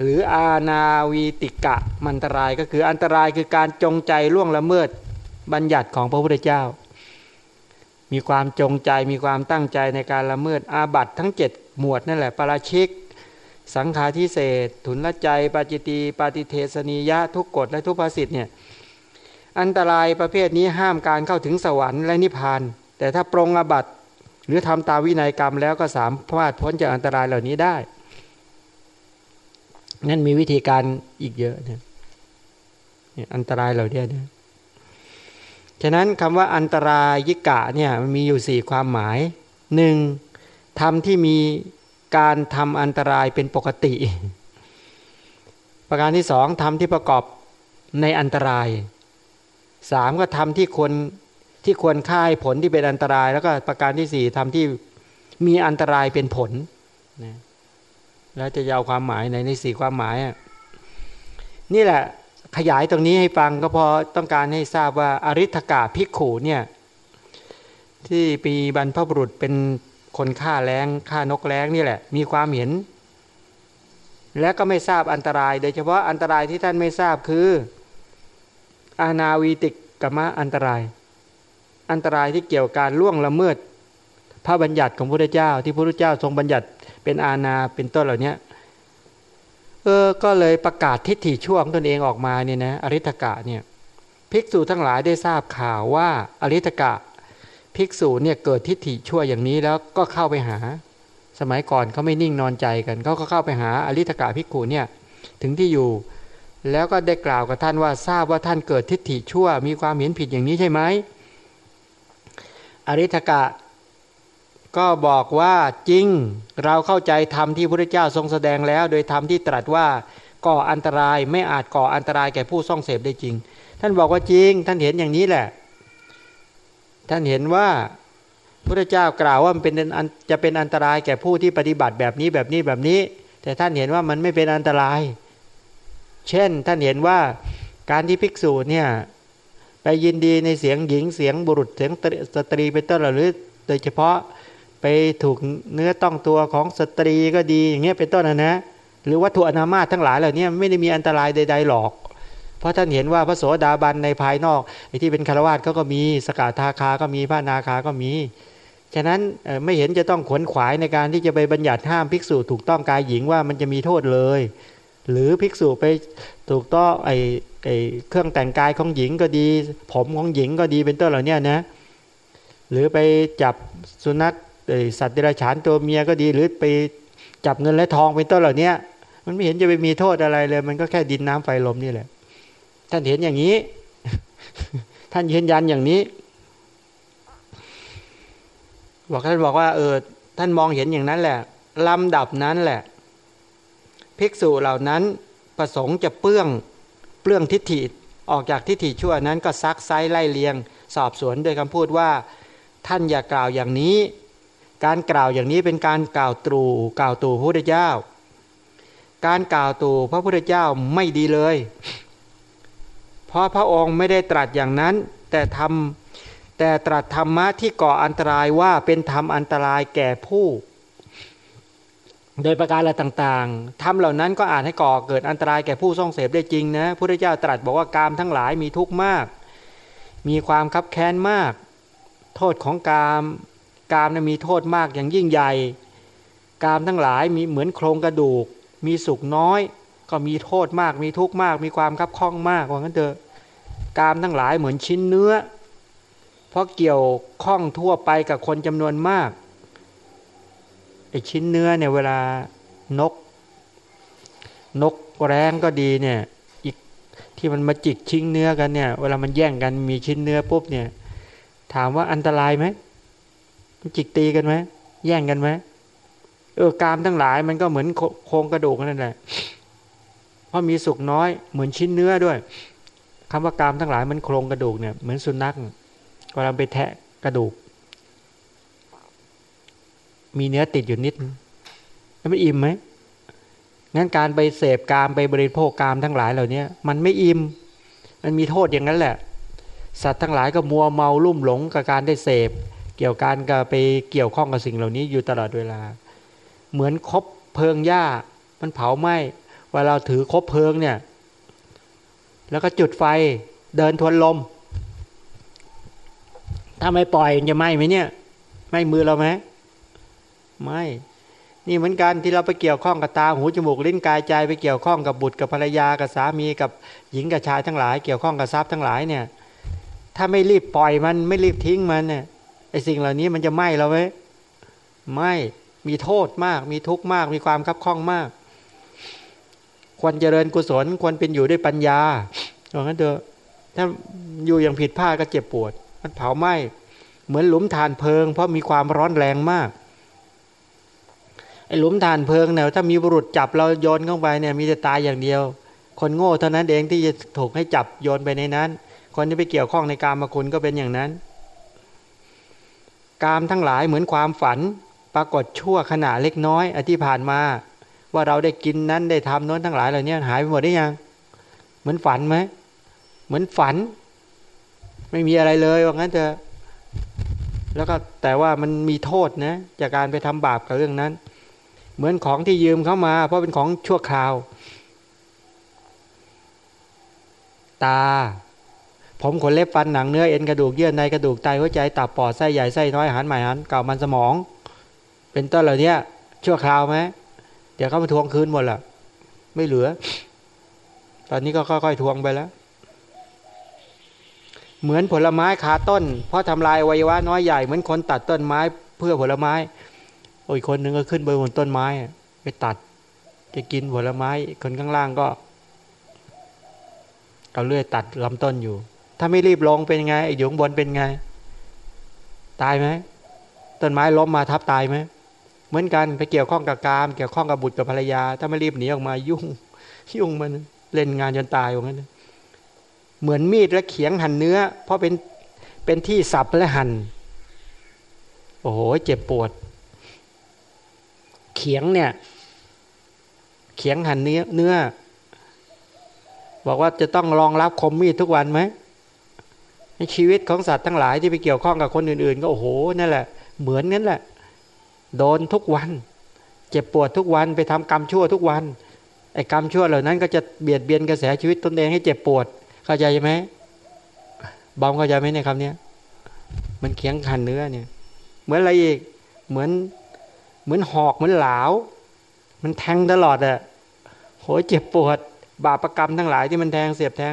หรืออาณาวีติกะมันตรายก็คืออันตรายคือการจงใจล่วงละเมิด บัญญัติของพระพุทธเจ้า มีความจงใจมีความตั้งใจในการละเมิดอาบัตทั้งเจ็ดหมวดนั่นแหละ ปราชิก สังขาทิเศษถุนละใจปาจิตีปาติเทสนียะทุกกฎและทุกภาษิตเนี่ยอันตรายประเภทนี้ห้ามการเข้าถึงสวรรค์และนิพพาน แต่ถ้าปรงอาบัตหรือทำตามวินัยกรรมแล้วก็สามารถพ้นจากอันตรายเหล่านี้ได้ นั่นมีวิธีการอีกเยอะเนี่ยอันตรายเหล่านี้นี่ย ฉะนั้นคำว่าอันตรายยิกะเนี่ยมันมีอยู่สี่ความหมายหนึ่งทำที่มีการทำอันตรายเป็นปกติ ประการที่สองทำที่ประกอบในอันตรายสามก็ทำที่ควรที่ควรค่ายผลที่เป็นอันตราย แล้วก็ประการที่สี่ทำที่มีอันตรายเป็นผลนะแล้วจะยาวความหมายในในสี่ความหมายอะนี่แหละ ขยายตรงนี้ให้ฟังก็พอต้องการให้ทราบว่าอริธกาภิกขูเนี่ยที่ปีบรรพบุรุษเป็นคนฆ่าแรงฆ่านกแรงนี่แหละ มีความเห็น และก็ไม่ทราบอันตราย โดยเฉพาะอันตรายที่ท่านไม่ทราบคือ อาณาวีติกกมะอันตราย อันตรายที่เกี่ยวกับการล่วงละเมิด พระบัญญัติของพระพุทธเจ้า ที่พระพุทธเจ้าทรงบัญญัติเป็นอาณาเป็นต้นเหล่านี้ เออก็เลยประกาศทิฏฐิชั่วงตนเองออกมาเนี่ยนะอริธกะเนี่ยภิกษุทั้งหลายได้ทราบข่าวว่าอริธกะภิกษุเนี่ยเกิดทิฏฐิชั่วอย่างนี้แล้วก็เข้าไปหา สมัยก่อนเขาไม่นิ่งนอนใจกันเขาก็เข้าไปหาอริธกะภิกษุเนี่ยถึงที่อยู่ แล้วก็ได้กล่าวกับท่านว่าทราบว่าท่านเกิดทิฏฐิชั่ว มีความเห็นผิดอย่างนี้ใช่ไหมอริธกะ ก็บอกว่าจริงเราเข้าใจธรรมที่พระเจ้าทรงแสดงแล้ว โดยธรรมที่ตรัสว่าก่ออันตรายไม่อาจก่ออันตรายแก่ผู้ซ่องเสพได้จริง ท่านบอกว่าจริง ท่านเห็นอย่างนี้แหละ ท่านเห็นว่าพระเจ้ากล่าวว่ามันเป็นจะเป็นอันตรายแก่ผู้ที่ปฏิบัติแบบนี้แบบนี้แบบนี้ แต่ท่านเห็นว่ามันไม่เป็นอันตราย เช่นท่านเห็นว่าการที่ภิกษุเนี่ยไปยินดีในเสียงหญิงเสียงบุรุษเสียงสตรีเป็นต้นหรือโดยเฉพาะ ไปถูกเนื้อต้องตัวของสตรีก็ดีอย่างเงี้ยเป็นต้นนะนะ หรือวัตถุอนามาตทั้งหลายเหล่านี้ไม่ได้มีอันตรายใด ๆหรอก เพราะท่านเห็นว่าพระโสดาบันในภายนอกไอ้ที่เป็นคารวาสเขาก็มีสกาทาคาก็มีพระนาคาก็มี ฉะนั้นไม่เห็นจะต้องขวนขวายในการที่จะไปบัญญัติห้ามภิกษุถูกต้องกายหญิงว่ามันจะมีโทษเลย หรือภิกษุไปถูกต้องไอ้ไอ้เครื่องแต่งกายของหญิงก็ดี ผมของหญิงก็ดีเป็นต้นเหล่านี้นะหรือไปจับสุนัข สัตว์เดรัจฉานตัวเมียก็ดีหรือไปจับเงินและทองเป็นต้นเหล่านี้มันไม่เห็นจะไปมีโทษอะไรเลย มันก็แค่ดินน้ำไฟลมนี่แหละ ท่านเห็นอย่างนี้ ท่านยืนยันอย่างนี้บอกท่านบอกว่าเออท่านมองเห็นอย่างนั้นแหละลำดับนั้นแหละ ภิกษุเหล่านั้นประสงค์จะเปื้องเปลื้องทิฏฐิออกจากทิฏฐิชั่วนั้นก็ซักไซไล่เลียง สอบสวนโดยคำพูดว่า ท่านอย่ากล่าวอย่างนี้ การกล่าวอย่างนี้เป็นการกล่าวตรูกล่าวตู่พระพุทธเจ้า การกล่าวตู่พระพุทธเจ้าไม่ดีเลย เพราะพระองค์ไม่ได้ตรัสอย่างนั้น แต่ทำแต่ตรัสธรรมะที่ก่ออันตรายว่าเป็นธรรมอันตรายแก่ผู้ โดยประการอะไรต่างๆทำเหล่านั้นก็อาจให้ก่อเกิดอันตรายแก่ผู้ท่องเสพได้จริงนะพระพุทธเจ้าตรัสบอกว่ากามทั้งหลายมีทุกข์มาก มีความคับแค้นมาก โทษของกาม กามนะมีโทษมากอย่างยิ่งใหญ่ กามทั้งหลายมีเหมือนโครงกระดูก มีสุขน้อย ก็มีโทษมาก มีทุกข์มาก มีความคับข้องมากว่างั้นเถอะ กามทั้งหลายเหมือนชิ้นเนื้อ เพราะเกี่ยวข้องทั่วไปกับคนจำนวนมากไอชิ้นเนื้อเนี่ยเวลานก นกแรงก็ดีเนี่ยอีกที่มันมาจิกชิ้นเนื้อกันเนี่ย เวลามันแย่งกันมีชิ้นเนื้อปุ๊บเนี่ย ถามว่าอันตรายไหม จิกตีกันไหมแย่งกันไหมเออกามทั้งหลายมันก็เหมือนโครงกระดูกนั่นแหละเพราะมีสุกน้อยเหมือนชิ้นเนื้อด้วยคำว่ากามทั้งหลายมันโครงกระดูกเนี่ยเหมือนสุนัขเวลาไปแทะกระดูก มีเนื้อติดอยู่นิดแล้วไม่อิ่มไหมงั้นการไปเสพกามไปบริโภคกามทั้งหลายเหล่านี้มันไม่อิ่มมันมีโทษอย่างนั้นแหละ สัตว์ทั้งหลายก็มัวเมาลุ่มหลงกับการได้เสพ เกี่ยวการกับไปเกี่ยวข้องกับสิ่งเหล่านี้อยู่ตลอดเวลา เหมือนคบเพลิงหญ้า มันเผาไหม้เวลาเราถือคบเพลิงเนี่ย แล้วก็จุดไฟเดินทวนลม ถ้าไม่ปล่อยจะไหม้ไหมเนี่ยไหม้มือเราไหมไม่นี่เหมือนกันที่เราไปเกี่ยวข้องกับตาหูจมูกลิ้นกายใจไปเกี่ยวข้องกับบุตรกับภรรยากับสามีกับหญิงกับชายทั้งหลาย เกี่ยวข้องกับทรัพย์ทั้งหลายเนี่ย ถ้าไม่รีบปล่อยมันไม่รีบทิ้งมันเนี่ย ไอ้สิ่งเหล่านี้มันจะไหม้เราไหมไหมมีโทษมาก มีทุกข์มาก มีความคับข้องมาก ควรเจริญกุศลควรเป็นอยู่ด้วยปัญญาเพราะงั้นเถอะถ้าอยู่อย่างผิดพลาดก็เจ็บปวด มันเผาไหม้เหมือนหลุมฐานเพลิง เพราะมีความร้อนแรงมากไอ้หลุมฐานเพลิงเนี่ยถ้ามีบุรุษจับเราโยนเข้าไปเนี่ยมีแต่ตายอย่างเดียว คนโง่เท่านั้นเองที่จะถูกให้จับโยนไปในนั้น คนที่ไปเกี่ยวข้องในการมาคุณก็เป็นอย่างนั้น กามทั้งหลายเหมือนความฝัน ปรากฏชั่วขณะเล็กน้อยอธิผ่านมา ว่าเราได้กินนั้นได้ทำโน้นทั้งหลายเหล่านี้หายไปหมดได้ยัง เหมือนฝันไหมเหมือนฝัน ไม่มีอะไรเลยว่างั้นเถอะแล้วก็แต่ว่ามันมีโทษนะจากการไปทำบาปกับเรื่องนั้น เหมือนของที่ยืมเข้ามา เพราะเป็นของชั่วคราว ตา ผมขนเล็บฟันหนังเนื้อเอ็นกระดูกเยื่อในกระดูกไตหัวใจตับปอดไส้ใหญ่ไส้น้อยอาหารใหม่อาหารเก่ามันสมอง เป็นต้นเหล่านี้ชั่วคราวไหมเดี๋ยวเขามาทวงคืนหมดละไม่เหลือ ตอนนี้ก็ค่อยๆทวงไปแล้ว เหมือนผลไม้ขาต้น เพราะทำลายวัยวะน้อยใหญ่เหมือนคนตัดต้นไม้ เพื่อผลไม้ โอ้ยคนหนึ่งก็ขึ้นไปบนต้นไม้ไปตัด จะกินผลไม้คนข้างล่างก็เอาเลื่อยตัดลำต้นอยู่ ถ้าไม่รีบลงเป็นไงไอ้อยู่ข้างบนเป็นไง ตายไหมต้นไม้ล้มมาทับตายไหมเหมือนกันไปเกี่ยวข้องกับกาม เกี่ยวข้องกับบุตรกับภรรยา ถ้าไม่รีบหนีออกมายุ่ง ยุ่งมันเล่นงานจนตายอย่างนั้นเหมือนมีดและเขียงหั่นเนื้อ เพราะเป็นเป็นที่สับและหั่นโอ้โหเจ็บปวด เขียงเนี่ย เขียงหั่นเนื้อเนื้อ บอกว่าจะต้องรองรับคมมีดทุกวันไหม ชีวิตของสัตว์ทั้งหลายที่ไปเกี่ยวข้องกับคนอื่น ๆ ก็โอ้โหนั่นแหละ เหมือนนั้นแหละ โดนทุกวัน เจ็บปวดทุกวันไปทำกรรมชั่วทุกวันไอ้กรรมชั่วเหล่านั้นก็จะเบียดเบียนกระแสชีวิตตนเองให้เจ็บปวด เข้าใจไหมบอมเข้าใจไหมในคำนี้มันเคียงขันเนื้อเนี่ย เหมือนอะไรอีกเหมือนเหมือนหอกเหมือนเหลามันแทงตลอดอะโหเจ็บปวด บาปรกรรมทั้งหลายที่มันแทงเสียบแทง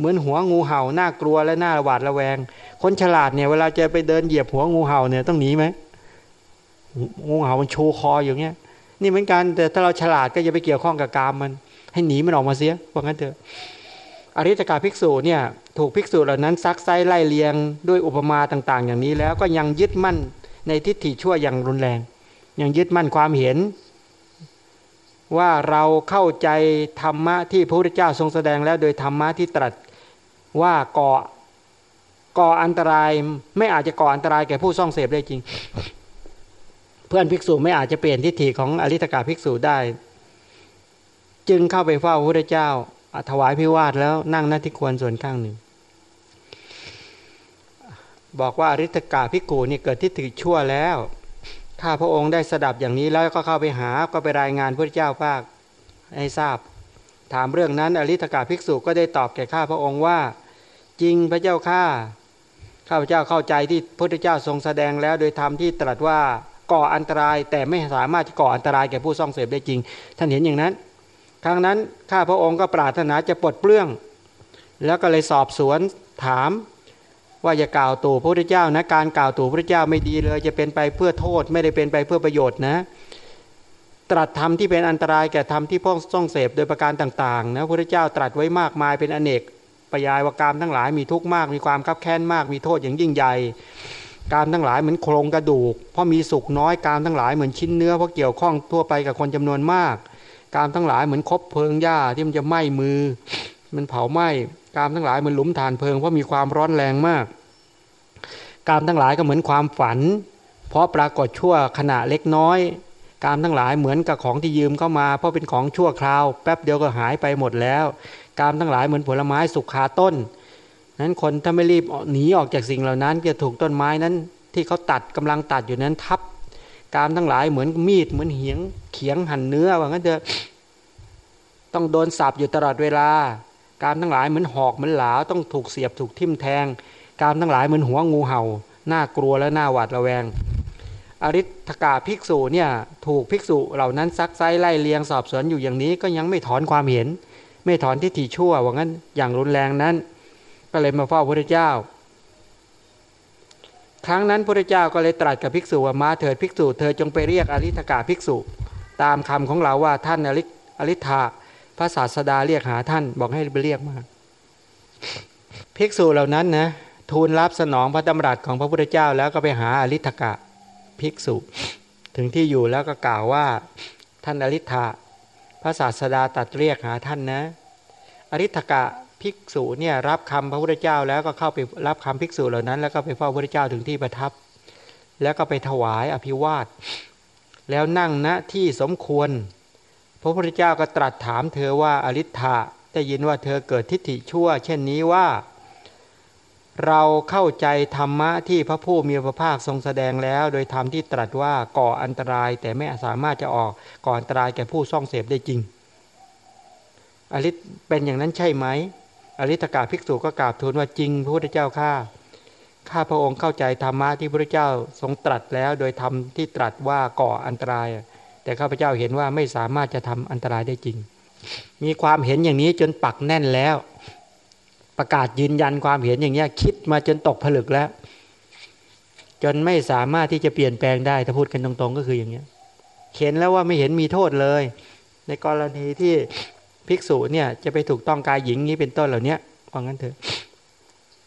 เหมือนหัวงูเห่าน่ากลัวและน่าหวาดระแวง คนฉลาดเนี่ยเวลาจะไปเดินเหยียบหัวงูเห่าเนี่ยต้องหนีไหมงูเห่ามันโชว์คออย่างเงี้ย นี่เหมือนกันแต่ถ้าเราฉลาดก็จะไปเกี่ยวข้องกับกามมัน ให้หนีมันออกมาเสียว่างั้นเถอะอริตกาภิกษุเนี่ยถูกภิกษุเหล่านั้นซักไซไล่เลียงด้วยอุปมาต่างๆ อย่างนี้แล้วก็ยังยึดมั่นในทิฏฐิชั่วอย่างรุนแรง ยังยึดมั่นความเห็น ว่าเราเข้าใจธรรมะที่พระพุทธเจ้าทรงแสดงแล้วโดยธรรมะที่ตรัส ว่าก่อก่ออันตรายไม่อาจจะก่ออันตรายแก่ผู้ซ่องเสพได้จริง เพื่อนภิกษุไม่อาจจะเปลี่ยนทิฏฐิของอริธกาภิกษุได้ จึงเข้าไปเฝ้าพระพุทธเจ้าถวายพิวาทแล้วนั่งหน้าที่ควรส่วนข้างหนึ่ง บอกว่าอริธกาภิกษุนี่เกิดทิฏฐิชั่วแล้วข้าพระองค์ได้สดับอย่างนี้แล้วก็เข้าไปหาก็ไปรายงานพระเจ้าภาคให้ทราบ ถามเรื่องนั้นอริธกาภิกษุก็ได้ตอบแก่ข้าพระองค์ว่า จริงพระเจ้าข้าข้าพเจ้าเข้าใจที่พระพุทธเจ้าทรงแสดงแล้ว โดยธรรมที่ตรัสว่าก่ออันตรายแต่ไม่สามารถก่ออันตรายแก่ผู้ซ่องเสพได้จริง ท่านเห็นอย่างนั้น ครั้งนั้นข้าพระองค์ก็ปรารถนาจะปลดเปลื้อง แล้วก็เลยสอบสวนถามว่าอย่ากล่าวตู่พระพุทธเจ้านะการกล่าวตู่พระเจ้าไม่ดีเลย จะเป็นไปเพื่อโทษไม่ได้เป็นไปเพื่อประโยชน์นะ ตรัสธรรมที่เป็นอันตรายแก่ธรรมที่พ้องซ่องเสพโดยประการต่างๆนะพระพุทธเจ้าตรัสไว้มากมายเป็นอเนกปยายวกรรมทั้งหลายมีทุกข์มากมีความคับแค้นมากมีโทษอย่างยิ่งใหญ่กามทั้งหลายเหมือนโครงกระดูก เพราะมีสุกน้อยกามทั้งหลายเหมือนชิ้นเนื้อเพราะเกี่ยวข้องทั่วไปกับคนจำนวนมากกามทั้งหลายเหมือนคบเพลิงหญ้าที่มันจะไหม้มือ มันเผาไหม้กามทั้งหลายเหมือนหลุมฐานเพลิงเพราะมีความร้อนแรงมากกามทั้งหลายก็เหมือนความฝัน เพราะปรากฏชั่วขณะเล็กน้อย กามทั้งหลายเหมือนกับของที่ยืมเข้ามา เพราะเป็นของชั่วคราว แป๊บเดียวก็หายไปหมดแล้ว กามทั้งหลายเหมือนผลไม้สุกคาต้น นั้นคนถ้าไม่รีบหนีออกจากสิ่งเหล่านั้นจะถูกต้นไม้นั้น ที่เขาตัดกำลังตัดอยู่นั้นทับ กามทั้งหลายเหมือนมีดเหมือนเหียงเขียงหั่นเนื้อว่างั้นเถอะต้องโดนสับอยู่ตลอดเวลา การทั้งหลายเหมือนหอกเหมือนหลาต้องถูกเสียบถูกทิ่มแทง การทั้งหลายเหมือนหัวงูเห่าน่ากลัวและน่าหวาดระแวง อริธกาภิกษุเนี่ยถูกภิกษุเหล่านั้นซักไซไล่เลียงสอบสวนอยู่อย่างนี้ก็ยังไม่ถอนความเห็น ไม่ถอนทิฏฐิชั่วว่างั้นอย่างรุนแรงนั้น ก็เลยมาเฝ้าพระเจ้า ครั้งนั้นพระเจ้าก็เลยตรัสกับภิกษุว่ามาเถิดภิกษุเธอจงไปเรียกอริธกาภิกษุ ตามคำของเราว่าท่านอริอริธาพระศาสดาเรียกหาท่านบอกให้ไปเรียกมาภิกษุเหล่านั้นนะทูลรับสนองพระดำรัสของพระพุทธเจ้าแล้วก็ไปหาอริธกะ ภิกษุ ถึงที่อยู่แล้วก็กล่าวว่าท่านอริธาพระศาสดาตัดเรียกหาท่านนะ อริธกะภิกษุเนี่ยรับคำพระพุทธเจ้าแล้วก็เข้าไปรับคำภิกษุเหล่านั้น แล้วก็ไปเฝ้าพระพุทธเจ้าถึงที่ประทับ แล้วก็ไปถวายอภิวาท แล้วนั่งณที่สมควร พระพุทธเจ้าก็ตรัสถามเธอว่าอริ t าได้ยินว่าเธอเกิดทิฏฐิชั่ว เช่นนี้ว่า เราเข้าใจธรรมะที่พระผู้มีพระภาคทรงแสดงแล้ว โดยธรรมที่ตรัสว่าก่ออันตรายแต่ไม่สามารถจะออกก่ออันตรายแก่ผู้ซ่องเสพได้จริง อริเป็นอย่างนั้นใช่ไหม อริตกาภิกษุก็กราบทูลว่าจริงพระพุทธเจ้าข้าข้าพระองค์เข้าใจธรรมะที่พระเจ้าทรงตรัสแล้ว โดยธรรมที่ตรัสว่าก่ออันตราย แต่ข้าพเจ้าเห็นว่าไม่สามารถจะทำอันตรายได้จริง มีความเห็นอย่างนี้จนปักแน่นแล้ว ประกาศยืนยันความเห็นอย่างเงี้ยคิดมาจนตกผลึกแล้ว จนไม่สามารถที่จะเปลี่ยนแปลงได้ถ้าพูดกันตรงๆ ก็คืออย่างเงี้ยเขียนแล้วว่าไม่เห็นมีโทษเลย ในกรณีที่ภิกษุเนี่ยจะไปถูกต้องกายหญิงนี้เป็นต้นเหล่านี้ว่างั้นเถอะ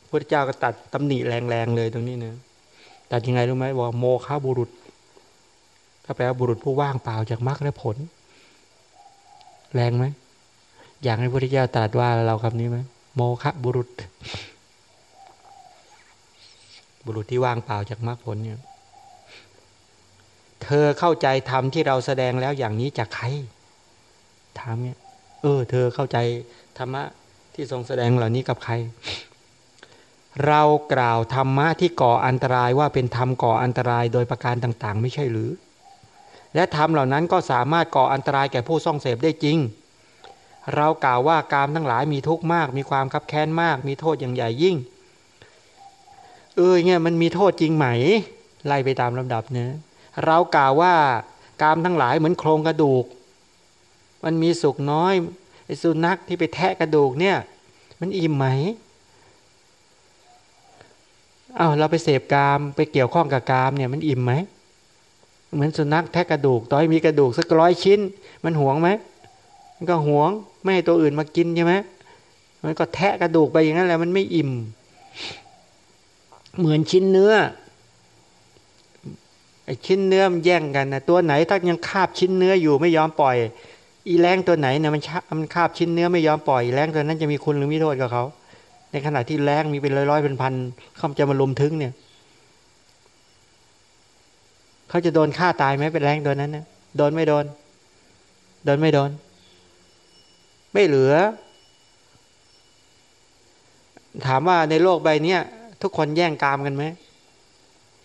พระเจ้าก็ตัดตำหนิแรงๆเลยตรงนี้เนะตัดยังไงรู้ไหมว่าโมฆะบุรุษก็แปลว่าบุรุษผู้ว่างเปล่าจากมรรคและผล แรงไหมอยางให้พระพุทธเจ้าตรัสว่าเราคำนี้ไหม โมฆะบุรุษ บุรุษที่ว่างเปล่าจากมรรคผลเนี่ย เธอเข้าใจธรรมที่เราแสดงแล้วอย่างนี้จากใครถามเนี่ย เออ เธอเข้าใจธรรมะที่ทรงแสดงเหล่านี้กับใคร เรากล่าวธรรมะที่ก่ออันตรายว่าเป็นธรรมก่ออันตรายโดยประการต่าง ๆ ไม่ใช่หรือ และธรรมเหล่านั้นก็สามารถก่ออันตรายแก่ผู้ซ่องเสพได้จริง เรากล่าวว่ากามทั้งหลายมีทุกข์มาก มีความคับแค้นมาก มีโทษอย่างใหญ่ยิ่ง เออเนี่ยมันมีโทษจริงไหม ไล่ไปตามลำดับเนะเรากล่าวว่ากามทั้งหลายเหมือนโครงกระดูก มันมีสุกน้อยไอ้สุนัขที่ไปแทะกระดูกเนี่ย มันอิ่มไหมเอา้าเราไปเสพกามไปเกี่ยวข้องกับกามเนี่ยมันอิ่มไหมเหมือนสุนัขแทะกระดูก ต่อยมีกระดูกสักร้อยชิ้น มันหวงไหม มันก็หวงไม่ให้ตัวอื่นมากินใช่ไหมมันก็แทะกระดูกไปอย่างนั้นแหละมันไม่อิ่ม เหมือนชิ้นเนื้อไอ้ชิ้นเนื้อมันแย่งกันนะตัวไหนถ้ายังคาบชิ้นเนื้ออยู่ไม่ยอมปล่อย อีแรงตัวไหนเนี่ยมันมันคาบชิ้นเนื้อไม่ยอมปล่อยแรงตัวนั้นจะมีคุณหรือมีโทษกับเขาในขณะที่แรงมีเป็นร้อยๆเป็นพันเขาจะมาลุมทึงเนี่ยเขาจะโดนฆ่าตายไหมเป็นแรงตัวนั้นนะโดนไม่โดน โดนไม่โดน ไม่เหลือ ถามว่าในโลกใบนี้ทุกคนแย่งกามกันไหม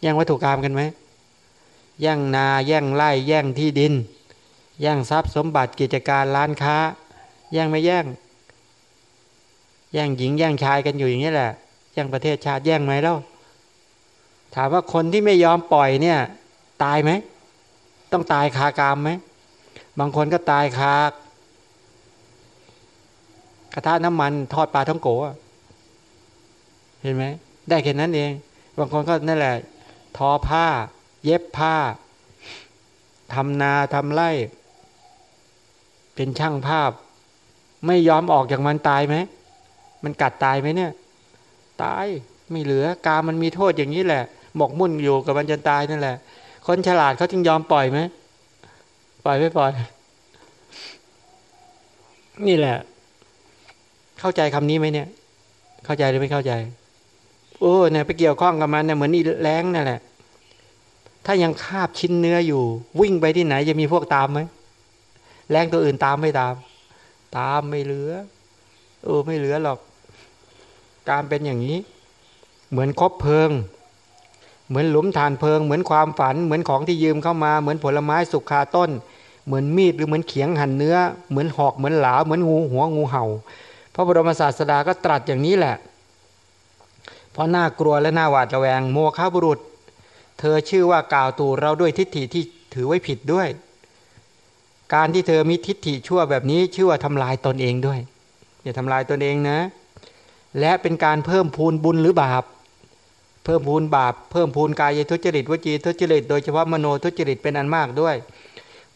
แย่งวัตถุกรรมกันไหมแย่งนาแย่งไร่แย่งที่ดิน แย่งทรัพย์สมบัติกิจการร้านค้า แย่งไม่แย่ง แย่งหญิงแย่งชายกันอยู่อย่างนี้แหละ แย่งประเทศชาติแย่งไหมเล่าถามว่าคนที่ไม่ยอมปล่อยเนี่ย ตายไหม ต้องตายคากรรมไหม บางคนก็ตายคา กระทะน้ำมันทอดปลาท้องโกะเห็นไหมได้แค่นั้นเอง บางคนก็นั่นแหละ ทอผ้า เย็บผ้าทำนาทำไร่ เป็นช่างภาพ ไม่ยอมออกจากมันตายไหมมันกัดตายไหมเนี่ย ตายไม่เหลือกามันมีโทษอย่างนี้แหละหมกมุ่นอยู่กับมันจนตายนั่นแหละ คนฉลาดเขาจึงยอมปล่อยไหมปล่อยไม่ปล่อย นี่แหละ เข้าใจคำนี้ไหมเนี่ย เข้าใจหรือไม่เข้าใจ โอ้เนี่ยไปเกี่ยวข้องกับมันเนี่ยเหมือนนี่แรงนั่นแหละ ถ้ายังคาบชิ้นเนื้ออยู่ วิ่งไปที่ไหนจะมีพวกตามไหมแรงตัวอื่นตามไม่ตาม ตามไม่เหลือโอ้ไม่เหลือหรอก การเป็นอย่างนี้ เหมือนคบเพลิง เหมือนหลุมฐานเพลิง เหมือนความฝัน เหมือนของที่ยืมเข้ามา เหมือนผลไม้สุกคาต้น เหมือนมีดหรือเหมือนเขียงหั่นเนื้อ เหมือนหอกเหมือนหลา เหมือนงูหัวงูเห่า ระบรมศาสดาก็ตรัสอย่างนี้แหละ เพราะน่ากลัวและน่าหวาดระแวง โมฆะบุรุษ เธอชื่อว่ากล่าวตูเราด้วยทิฏฐิที่ถือไว้ผิดด้วย การที่เธอมีทิฏฐิชั่วแบบนี้ชื่อว่าทำลายตนเองด้วยอย่าทำลายตนเองนะ และเป็นการเพิ่มพูนบุญหรือบาป เพิ่มพูนบาป เพิ่มพูนกายทุจริตวจีทุจริต โดยเฉพาะมโนทุจริตเป็นอันมากด้วย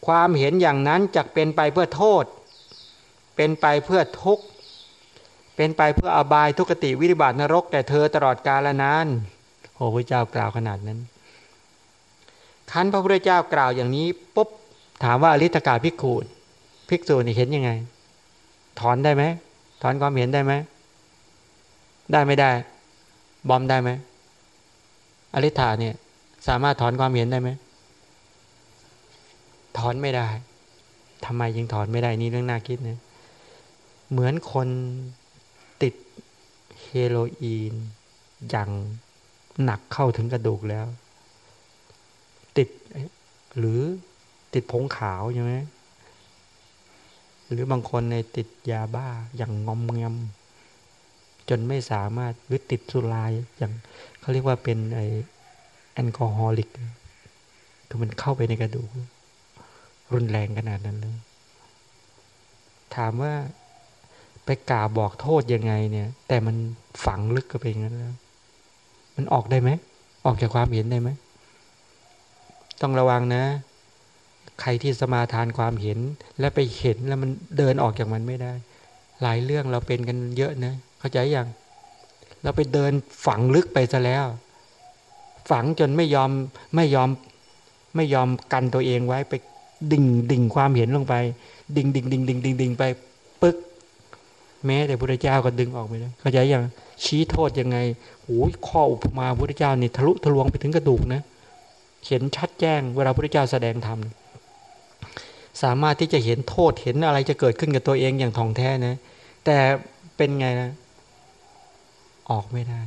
ความเห็นอย่างนั้นจะเป็นไปเพื่อโทษ เป็นไปเพื่อทุกข์ เป็นไปเพื่ออบายทุกติวิริบาตนรก แต่เธอตลอดกาลนานโอ้พระเจ้ากล่าวขนาดนั้นคันพระพุทธเจ้ากล่าวอย่างนี้ปุ๊บถามว่าอริธกาภิกขุภิกษุนี่เห็นยังไง ถอนได้ไหมถอนความเห็นได้ไหมได้ไม่ได้ บอมได้ไหมอริธาเนี่ย สามารถถอนความเห็นได้ไหมถอนไม่ได้ทำไมยังถอนไม่ได้นี่เรื่องน่าคิดนะเหมือนคน โรอีน อย่างหนักเข้าถึงกระดูกแล้ว ติดหรือติดผงขาวใช่ไหมหรือบางคนในติดยาบ้าอย่างงอมเงำจนไม่สามารถหรือติดสุรายอย่างเขาเรียกว่าเป็นไอแอลกอฮอลิกคือมันเข้าไปในกระดูก รุนแรงขนาดนั้นเลยถามว่า ไปกล่าวบอกโทษยังไงเนี่ย แต่มันฝังลึกก็ไปองนั้นแล้ว มันออกได้ไหม ออกจากความเห็นได้ไหม ต้องระวังนะ ใครที่สมาทานความเห็น และไปเห็นแล้วมันเดินออกจากมันไม่ได้ หลายเรื่องเราเป็นกันเยอะนะ เข้าใจยัง เราไปเดินฝังลึกไปซะแล้ว ฝังจนไม่ยอมไม่ยอมไม่ยอมกันตัวเองไว้ไปดิ่งดิ่งความเห็นลงไป ดิ่งดิ่งดิ่งดิ่งดิ่งดิ่งไปปึ๊ก แม้แต่พระเจ้าก็ดึงออกไปแล้วเข้าใจยังชี้โทษยังไงโอ้ยข้ออุปมาพระเจ้านี่ทะลุทะลวงไปถึงกระดูกนะเห็นชัดแจ้งเวลาพระเจ้าแสดงธรรมสามารถที่จะเห็นโทษเห็นอะไรจะเกิดขึ้นกับตัวเองอย่างท่องแท้นะ แต่เป็นไงนะ ออกไม่ได้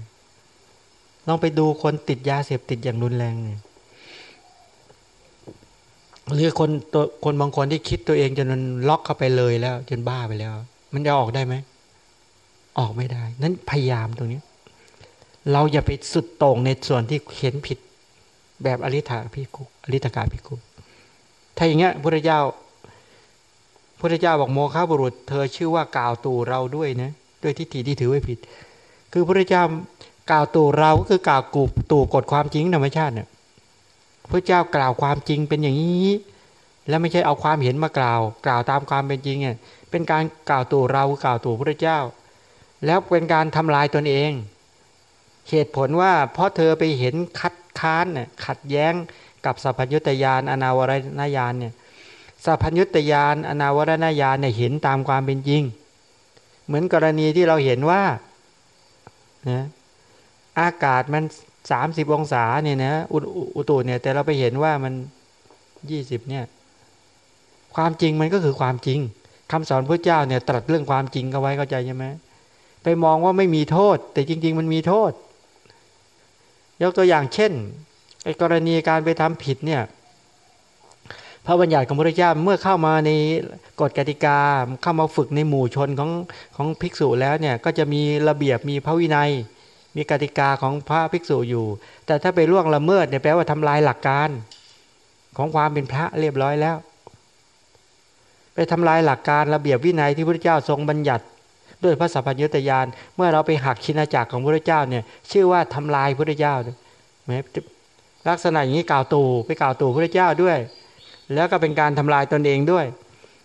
ลองไปดูคนติดยาเสพติดอย่างรุนแรงเนี่ยหรือคนตัวคนบางคนที่คิดตัวเองจนมันล็อกเข้าไปเลยแล้ว จนบ้าไปแล้ว มันจะออกได้ไหม ออกไม่ได้ นั้นพยายามตรงนี้ เราอย่าไปสุดโต่งในส่วนที่เห็นผิดแบบอริธาพิคุอริธกาพิคุถ้าอย่างเงี้ยพระเจ้าพระเจ้าบอกโมฆะบุรุษ เธอชื่อว่ากล่าวตู่เราด้วยนะด้วยทิฏฐิที่ถือไว้ผิด คือพระเจ้ากล่าวตู่เราก็คือกล่าวกูตู่กฎความจริงธรรมชาติเนี่ยพระเจ้ากล่าวความจริงเป็นอย่างนี้ แล้วไม่ใช่เอาความเห็นมากล่าว กล่าวตามความเป็นจริงเนี่ย เป็นการกล่าวตู่เรากล่าวตู่พระเจ้า แล้วเป็นการทำลายตนเองเหตุผลว่าเพราะเธอไปเห็นคัดค้านเนี่ยขัดแย้งกับสัพพยุตยานอนาวรณญาณเนี่ยสัพพยุตยานอนาวรณญาณเนี่ยเห็นตามความเป็นจริง เหมือนกรณีที่เราเห็นว่านะอากาศมันสามสิบองศาเนี่ยนะอุอุตุเนี่ยแต่เราไปเห็นว่ามันยี่สิบเนี่ย ความจริงมันก็คือความจริง คำสอนพระเจ้าเนี่ยตรัสเรื่องความจริงเอาไว้เข้าใจใช่ไหมไปมองว่าไม่มีโทษ แต่จริง ๆ มันมีโทษ ยกตัวอย่างเช่นไอ้กรณีการไปทำผิดเนี่ยพระบัญญัติของพระเจ้าเมื่อเข้ามาในกฎกติกาเข้ามาฝึกในหมู่ชนของของภิกษุแล้วเนี่ยก็จะมีระเบียบมีพระวินัย มีกติกาของพระภิกษุอยู่ แต่ถ้าไปล่วงละเมิดเนี่ยแปลว่าทำลายหลักการ ของความเป็นพระเรียบร้อยแล้ว ไปทำลายหลักการระเบียบวินัยที่พระเจ้าทรงบัญญัติ ด้วยพระสัพพัญญตยานเมื่อเราไปหักชินาจักรของพระเจ้าเนี่ยชื่อว่าทำลายพระเจ้าแม้ลักษณะอย่างนี้กล่าวตู่ไปกล่าวตู่พระเจ้าด้วย แล้วก็เป็นการทำลายตนเองด้วย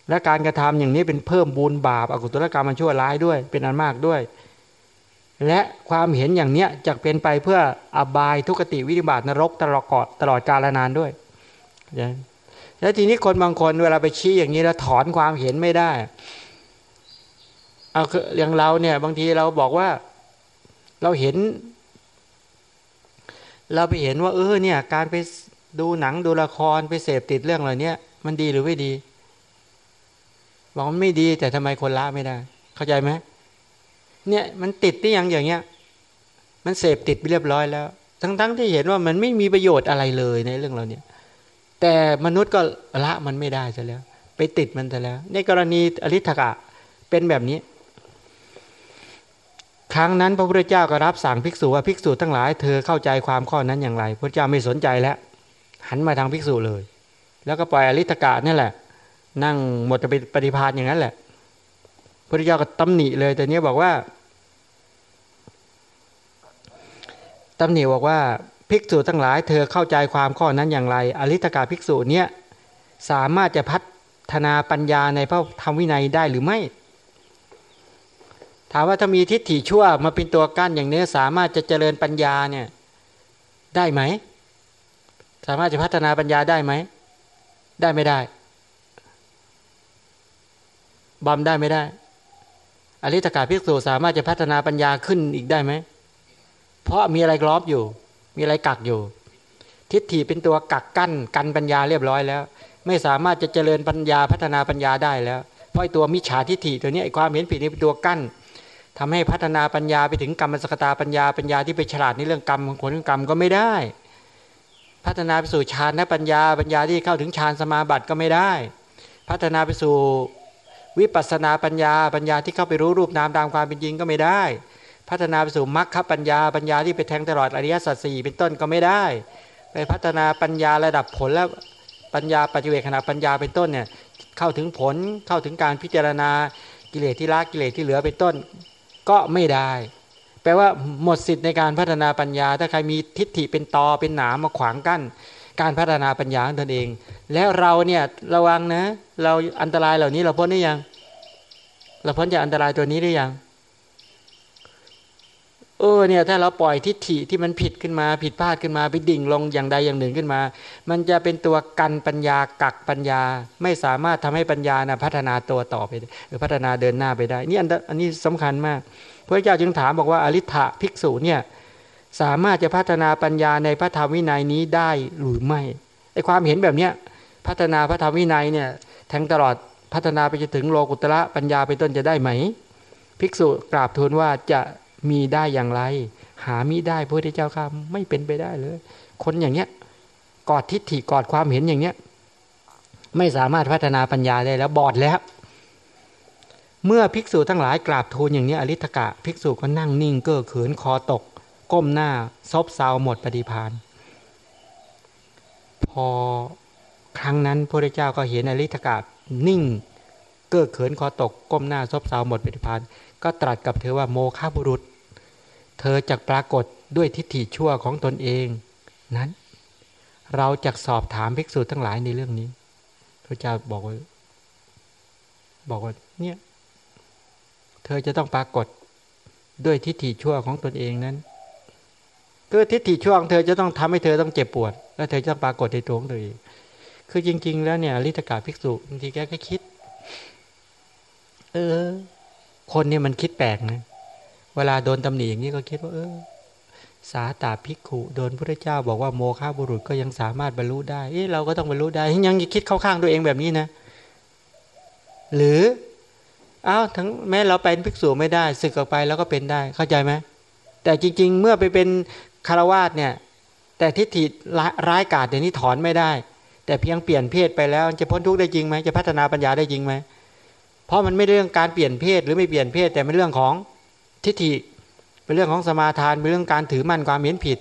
และการกระทำอย่างนี้เป็นเพิ่มบุญบาปอกุศลกรรมมันชั่วร้ายด้วย เป็นอันมากด้วย และความเห็นอย่างเนี้ยจะเป็นไปเพื่ออบายทุกติวิธิบาตนรกตลอดตลอดกาลนานด้วย แล้วทีนี้คนบางคนเวลาไปชี้อย่างนี้แล้วถอนความเห็นไม่ได้เอาคืออย่างเราเนี่ย บางทีเราบอกว่าเราเห็น เราไปเห็นว่าเออเนี่ย การไปดูหนังดูละครไปเสพติดเรื่องเหล่านี้มันดีหรือไม่ดีบอกมันไม่ดี แต่ทำไมคนละไม่ได้ เข้าใจไหมเนี่ยมันติดที่อย่างอย่างเงี้ย มันเสพติดไปเรียบร้อยแล้ว ทั้งๆทที่เห็นว่ามันไม่มีประโยชน์อะไรเลยในเรื่องเราเนี่ย แต่มนุษย์ก็ละมันไม่ได้ซะแล้ว ไปติดมันซะแล้ว ในกรณีอริ t กะเป็นแบบนี้ ครั้งนั้นพระพุทธเจ้าก็รับสั่งภิกษุว่าภิกษุทั้งหลายเธอเข้าใจความข้อนั้นอย่างไร พระเจ้าไม่สนใจแล้ว หันมาทางภิกษุเลย แล้วก็ปล่อยอริธกานี่แหละ นั่งหมดไปปฏิพานอย่างนั้นแหละพระเจ้าก็ตำหนิเลยแต่เนี้ยบอกว่าตำหนิบอกว่า ภิกษุทั้งหลายเธอเข้าใจความข้อนั้นอย่างไร อริธกาภิกษุเนี้ยสามารถจะพัฒนาปัญญาในพระธรรมวินัยได้หรือไม่ ถามว่าถ้ามีทิฏฐิชั่วมาเป็นตัวกั้นอย่างนี้สามารถจะเจริญปัญญาเนี่ยได้ไหม สามารถจะพัฒนาปัญญาได้ไหม ได้ไม่ได้บำได้ไม่ได้ อริตกาภิกษุสามารถจะพัฒนาปัญญาขึ้นอีกได้ไหม เพราะมีอะไรกรอบอยู่ มีอะไรกักอยู่ ทิฏฐิเป็นตัวกักกั้นกันปัญญาเรียบร้อยแล้ว ไม่สามารถจะเจริญปัญญาพัฒนาปัญญาได้แล้ว เพราะตัวมิจฉาทิฏฐิตัวนี้ไอ้ความเห็นผิดนี่เป็นตัวกั้นทำให้พัฒนาปัญญาไปถึงกรรมสกตาปัญญาปัญญาที่ไปฉลาดในเรื่องกรรมของผลกรรมก็ไม่ได้ พัฒนาไปสู่ฌานและปัญญาปัญญาที่เข้าถึงฌานสมาบัติก็ไม่ได้ พัฒนาไปสู่วิปัสนาปัญญาปัญญาที่เข้าไปรู้รูปนามตามความเป็นจริงก็ไม่ได้ พัฒนาไปสู่มรรคปัญญาปัญญาที่ไปแทงตลอดอริยสัจสี่เป็นต้นก็ไม่ได้ ไปพัฒนาปัญญาระดับผลและปัญญาปัจเจกขณะปัญญาเป็นต้นเนี่ยเข้าถึงผลเข้าถึงการพิจารณากิเลสที่ละกิเลสที่เหลือเป็นต้นก็ไม่ได้ แปลว่าหมดสิทธิ์ในการพัฒนาปัญญา ถ้าใครมีทิฏฐิเป็นตอเป็นหนามมาขวางกั้น การพัฒนาปัญญาของตนเอง แล้วเราเนี่ยระวังนะ เราอันตรายเหล่านี้เราพ้นได้ยัง เราพ้นจากอันตรายตัวนี้ได้ยัง เออเนี่ยถ้าเราปล่อยทิฏฐิที่มันผิดขึ้นมา ผิดพลาดขึ้นมาไปดิ่งลงอย่างใดอย่างหนึ่งขึ้นมา มันจะเป็นตัวกันปัญญากักปัญญา ไม่สามารถทำให้ปัญญานะพัฒนาตัวต่อไปหรือพัฒนาเดินหน้าไปได้ นี่อันอันนี้สำคัญมากพระเจ้าจึงถามบอกว่าอริ t ะภิกษุเนี่ยสามารถจะพัฒนาปัญญาในพระธรรมวินัยนี้ได้หรือไม่ไอความเห็นแบบเนี้ยพัฒนาพระธรรมวินัยเนี่ยแทงตลอดพัฒนาไปจนถึงโลกุตระปัญญาไปต้นจะได้ไหม ภิกษุกราบทูลว่าจะ มีได้อย่างไร หามิได้พระพุทธเจ้าข้าไม่เป็นไปได้เลย คนอย่างเนี้ยกอดทิฏฐิกอดความเห็นอย่างเนี้ยไม่สามารถพัฒนาปัญญาได้แล้วบอดแล้ว เมื่อภิกษุทั้งหลายกราบทูลอย่างนี้อริธกะ ภิกษุก็นั่งนิ่งเก้อเขินคอตก ก้มหน้า ซบเซาหมดปฏิพานพอครั้งนั้นพระเจ้าก็เห็นอริธกะนิ่ง เก้อเขินคอตก ก้มหน้าซบเซาหมดปฏิพานก็ตรัสกับเธอว่าโมฆะบุรุษ เธอจะปรากฏด้วยทิฏฐิชั่วของตนเอง นั้น เราจะสอบถามภิกษุทั้งหลายในเรื่องนี้พระเจ้าบอกว่าบอกว่าเนี่ย เธอจะต้องปรากฏด้วยทิฏฐิชั่วของตนเองนั้นก็ทิฏฐิชั่วของเธอจะต้องทำให้เธอต้องเจ็บปวด แล้วเธอจะปรากฏในตัวของตัวเองคือจริง ๆ แล้วเนี่ยลิตกาภิกษุบางทีแกก็คิด เออ คนเนี่ยมันคิดแปลกนะ เวลาโดนตำหนิอย่างนี้ก็คิดว่า เออ สาตาภิกขุโดนพระเจ้าบอกว่าโมฆะบุรุษก็ยังสามารถบรรลุได้เอ๊ะเราก็ต้องบรรลุได้ยังคิดเข้าข้างตัวเองแบบนี้นะ หรืออ้าวทั้งแม้เราเป็นภิกษุไม่ได้ศึกออกไปแล้วก็เป็นได้เข้าใจไหมแต่จริง ๆ เมื่อไปเป็นคารวาสเนี่ย แต่ทิฏฐิร้ายกาจเดี๋ยวนี้ถอนไม่ได้ แต่เพียงเปลี่ยนเพศไปแล้วจะพ้นทุกข์ได้จริงไหมจะพัฒนาปัญญาได้จริงไหมเพราะมันไม่เรื่องการเปลี่ยนเพศหรือไม่เปลี่ยนเพศแต่เป็นเรื่องของ ทิฏฐิเป็นเรื่องของสมาทานเป็นเรื่องการถือมั่นความเห็นผิด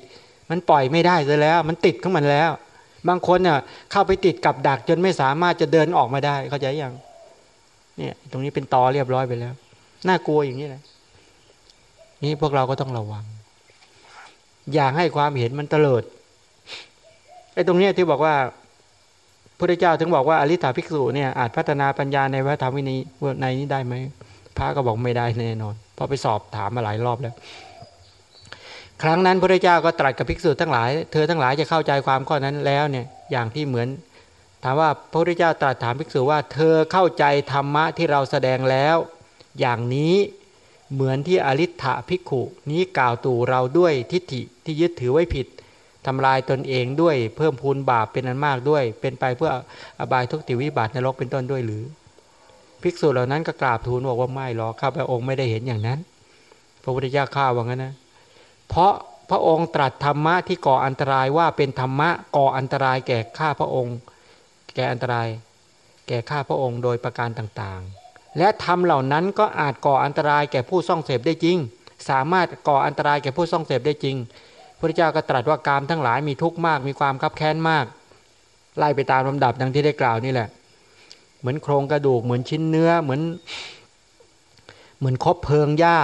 มันปล่อยไม่ได้เลยแล้ว มันติดของมันแล้ว บางคนเนี่ยเข้าไปติดกับดักจนไม่สามารถจะเดินออกมาได้เข้าใจยังเนี่ยตรงนี้เป็นตอเรียบร้อยไปแล้ว น่ากลัวอย่างนี้แหละนี่พวกเราก็ต้องระวัง อย่าให้ความเห็นมันเตลิดไอ้ตรงนี้ที่บอกว่าพระเจ้าถึงบอกว่าอริ t าภิกษุเนี่ยอาจพัฒนาปัญญาในพระธรรมวินัยในนี้ได้ไหมพระก็บอกไม่ได้แน่นอน พราะไปสอบถามมาหลายรอบแล้ว ครั้งนั้นพระเจ้าก็ตรัสกับภิกษุทั้งหลาย เธอทั้งหลายจะเข้าใจความข้อนั้นแล้วเนี่ยอย่างที่เหมือน ถามว่าพระพุทธเจ้าตรัสถามภิกษุว่า เธอเข้าใจธรรมะที่เราแสดงแล้ว อย่างนี้เหมือนที่อริ t าภิกขุนี้กล่าวตู่เราด้วยทิฏฐิที่ยึดถือไว้ผิดทำลายตนเองด้วยเพิ่มพูนบาปเป็นอันมากด้วย เป็นไปเพื่ออบายทุกติวิบัตินรกเป็นต้นด้วยหรือ ภิกษุเหล่านั้นก็กราบทูลบอกว่าไม่หรอกข้าพระองค์ไม่ได้เห็นอย่างนั้น พระพุทธเจ้าข้าว่างั้นนะ เพราะพระองค์ตรัสธรรมะที่ก่ออันตรายว่าเป็นธรรมะก่ออันตรายแก่ข้าพระองค์ แก่อันตราย แก่ข้าพระองค์โดยประการต่างๆ และธรรมเหล่านั้นก็อาจก่ออันตรายแก่ผู้ซ่องเสพได้จริง สามารถก่ออันตรายแก่ผู้ซ่องเสพได้จริงพระเจ้าก็ตรัสว่ากามทั้งหลายมีทุกข์มากมีความคับแค้นมาก ไล่ไปตามลำดับดังที่ได้กล่าวนี่แหละ เหมือนโครงกระดูกเหมือนชิ้นเนื้อเหมือน เหมือนคบเพลิงหญ้า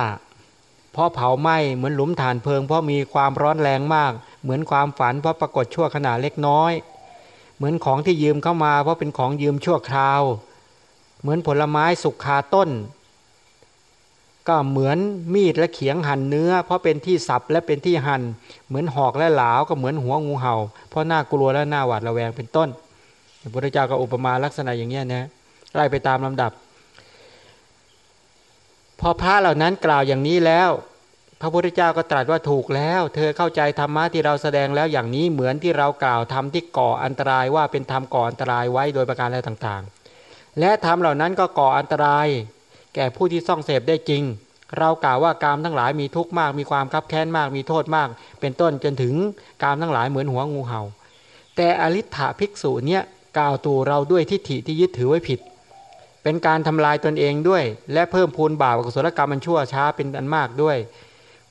เพราะเผาไหม้เหมือนหลุมฐานเพลิง เพราะมีความร้อนแรงมาก เหมือนความฝันเพราะปรากฏชั่วขณะเล็กน้อย เหมือนของที่ยืมเข้ามา เพราะเป็นของยืมชั่วคราว เหมือนผลไม้สุกคาต้น ก็เหมือนมีดและเขียงหั่นเนื้อ เพราะเป็นที่สับและเป็นที่หั่นเหมือนหอกและหลาวก็เหมือนหัวงูเห่า เพราะน่ากลัวและน่าหวาดระแวงเป็นต้น พระพุทธเจ้าก็อุปมาลักษณะอย่างนี้นะไล่ไปตามลำดับ พอพระเหล่านั้นกล่าวอย่างนี้แล้ว พระพุทธเจ้าก็ตรัสว่าถูกแล้ว เธอเข้าใจธรรมะที่เราแสดงแล้วอย่างนี้เหมือนที่เรากล่าวทำที่ก่ออันตรายว่าเป็นธรรมก่ออันตรายไว้โดยประการอะไรต่างๆ และธรรมเหล่านั้นก็ก่ออันตราย แก่ผู้ที่ซ่องเสพได้จริง เรากล่าวว่ากามทั้งหลายมีทุกข์มาก มีความคับแค้นมาก มีโทษมาก เป็นต้นจนถึงกามทั้งหลายเหมือนหัวงูเห่า แต่อริ t าภิกษุเนี่ย กล่าวตูเราด้วยทิฏฐิที่ยึดถือไว้ผิด เป็นการทำลายตนเองด้วย และเพิ่มพูนบาปกุศลกรรมมันชั่วช้าเป็นอันมากด้วย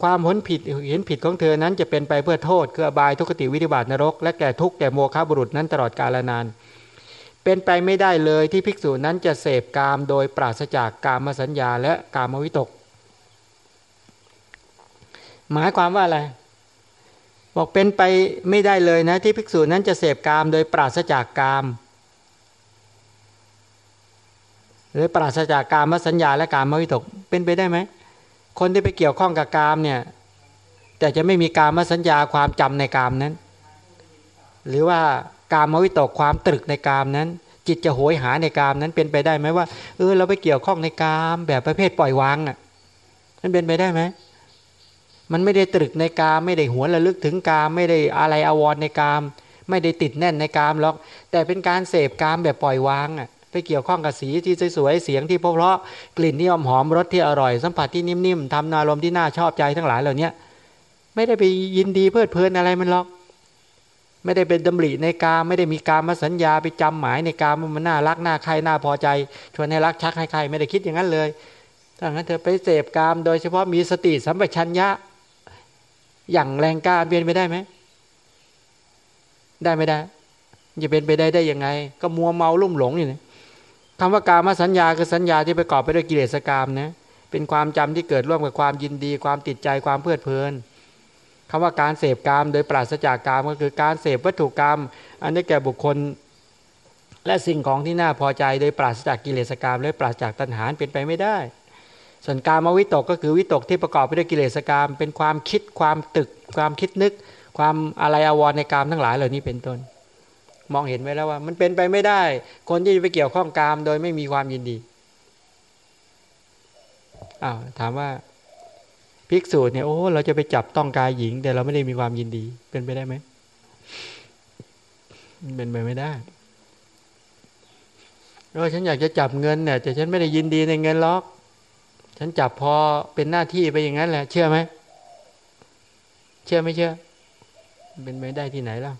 ความผลผิดเห็นผิดของเธอนั้นจะเป็นไปเพื่อโทษคืออบายทุกขติวิธิบาตนรก และแก่ทุกแก่โมฆะบุรุษนั้นตลอดกาลนาน เป็นไปไม่ได้เลยที่ภิกษุนั้นจะเสพกามโดยปราศจากกามสัญญาและกามวิตก หมายความว่าอะไร บอกเป็นไปไม่ได้เลยนะที่ภิกษุนั้นจะเสพกามโดยปราศจากกามหรือปราศจากกามสัญญาและกามวิตกเป็นไปได้ไหมคนที่ไปเกี่ยวข้องกับกามเนี่ยแต่จะไม่มีกามสัญญาความจำในกามนั้น หรือว่ากามวิตกความตรึกในกามนั้น จิตจะโหยหาในกามนั้นเป็นไปได้ไหมว่าเออเราไปเกี่ยวข้องในกามแบบประเภทปล่อยวางอะมันเป็นไปได้ไหม มันไม่ได้ตรึกในกามไม่ได้หัวระลึกถึงกามไม่ได้อะไรอววรในกาม ไม่ได้ติดแน่นในกามหรอก แต่เป็นการเสพกามแบบปล่อยวางอะไปเกี่ยวข้องกับสีที่สวยๆเสียงที่เพราะกลิ่นที่หอมหอมรสที่อร่อย สัมผัสที่นิ่มๆทำนารมที่น่าชอบใจทั้งหลายเหล่านี้ไม่ได้ไปยินดีเพลิดเพลินอะไรมันหรอก ไม่ได้เป็นดำริในกาไม่ได้มีการมาสัญญาไปจำหมายในกามันน่ารักน่าใครน่าพอใจ ชวนให้รักชักให้ใครไม่ได้คิดอย่างนั้นเลยถ้างั้นเธอไปเสพกามโดยเฉพาะมีสติสัมปชัญญะ อย่างแรงกล้าเปลี่ยนไปได้ไหม ได้ไม่ได้จะเป็นไปได้ได้ยังไง ก็มัวเมาลุ่มหลงอยู่นี่คำว่ากามาสัญญาคือสัญญาที่ประกอบไปด้วยกิเลสกรรมนะเป็นความจำที่เกิดร่วมกับความยินดี ความติดใจความเพลิดเพลินคำว่าการเสพกาม โดยปราศจากกามก็คือการเสพวัตถุกรรม อันนี้แก่บุคคล และสิ่งของที่น่าพอใจโดยปราศจากกิเลสกรรมและปราศจากตัณหาเป็นไปไม่ได้ ส่วนการมวิตกก็คือวิตกที่ประกอบไปด้วยกิเลสกรรมเป็นความคิดความตึก ความคิดนึก ความอะไรอววรในกามทั้งหลายเหล่านี้เป็นต้น มองเห็นไว้แล้วว่า มันเป็นไปไม่ได้ คนที่ไปเกี่ยวข้องกามโดยไม่มีความยินดีอ้าวถามว่าภิกษุเนี่ยโอ้เราจะไปจับต้องกายหญิง แต่เราไม่ได้มีความยินดี เป็นไปได้ไหมเป็นไปไม่ได้เออฉันอยากจะจับเงินเนี่ยแต่ฉันไม่ได้ยินดีในเงินล็อก ฉันจับพอเป็นหน้าที่ไปอย่างนั้นแหละ เชื่อไหมเชื่อไม่เชื่อ เป็นไปได้ที่ไหนล่ะ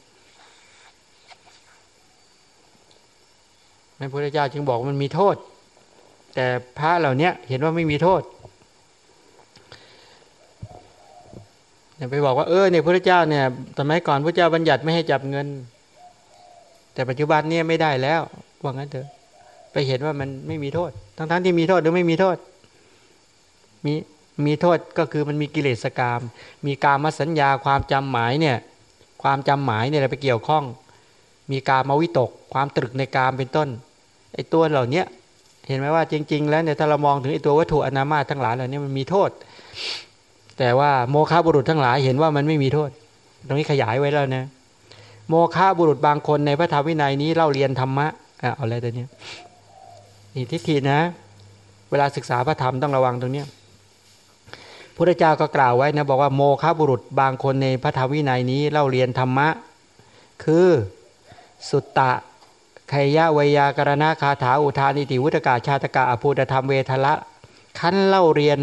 พระพุทธเจ้าจึงบอกมันมีโทษ แต่พระเหล่านี้เห็นว่าไม่มีโทษอย่าไปบอกว่าเออเนี่ยพระเจ้าเนี่ยสมัยก่อนพระเจ้าบัญญัติไม่ให้จับเงิน แต่ปัจจุบันเนี่ยไม่ได้แล้วว่างั้นเถอะ ไปเห็นว่ามันไม่มีโทษ ทั้งๆทที่มีโทษหรือไม่มีโทษ มีมีโทษก็คือมันมีกิเลสกรรมมีการมาสัญญาความจำหมายเนี่ยความจำหมายเนี่ยไปเกี่ยวข้อง มีการมาวิตก ความตรึกในกามเป็นต้นไอ้ตัวเหล่านี้เห็นไหมว่าจริง ๆ แล้วเนี่ยถ้าเรามองถึงไอ้ตัววัตถุอนามาตทั้งหลายเหล่านี้มันมีโทษ แต่ว่าโมฆะบุรุษทั้งหลายเห็นว่ามันไม่มีโทษ ตรงนี้ขยายไว้แล้วนะโมฆะบุรุษบางคนในพระธรรมวินัยนี้เล่าเรียนธรรมะอะเอาอะไรตัวนี้นี่ทิฏฐินะ เวลาศึกษาพระธรรมต้องระวังตรงนี้ พระเจ้าก็กล่าวไว้นะบอกว่าโมฆะบุรุษบางคนในพระธรรมวินัยนี้เล่าเรียนธรรมะ คือสุตตะไขยะวยากรณาคาถาอุทานิติวุตกาชาตกาอภูตธรรมเวทละขั้นเล่าเรียน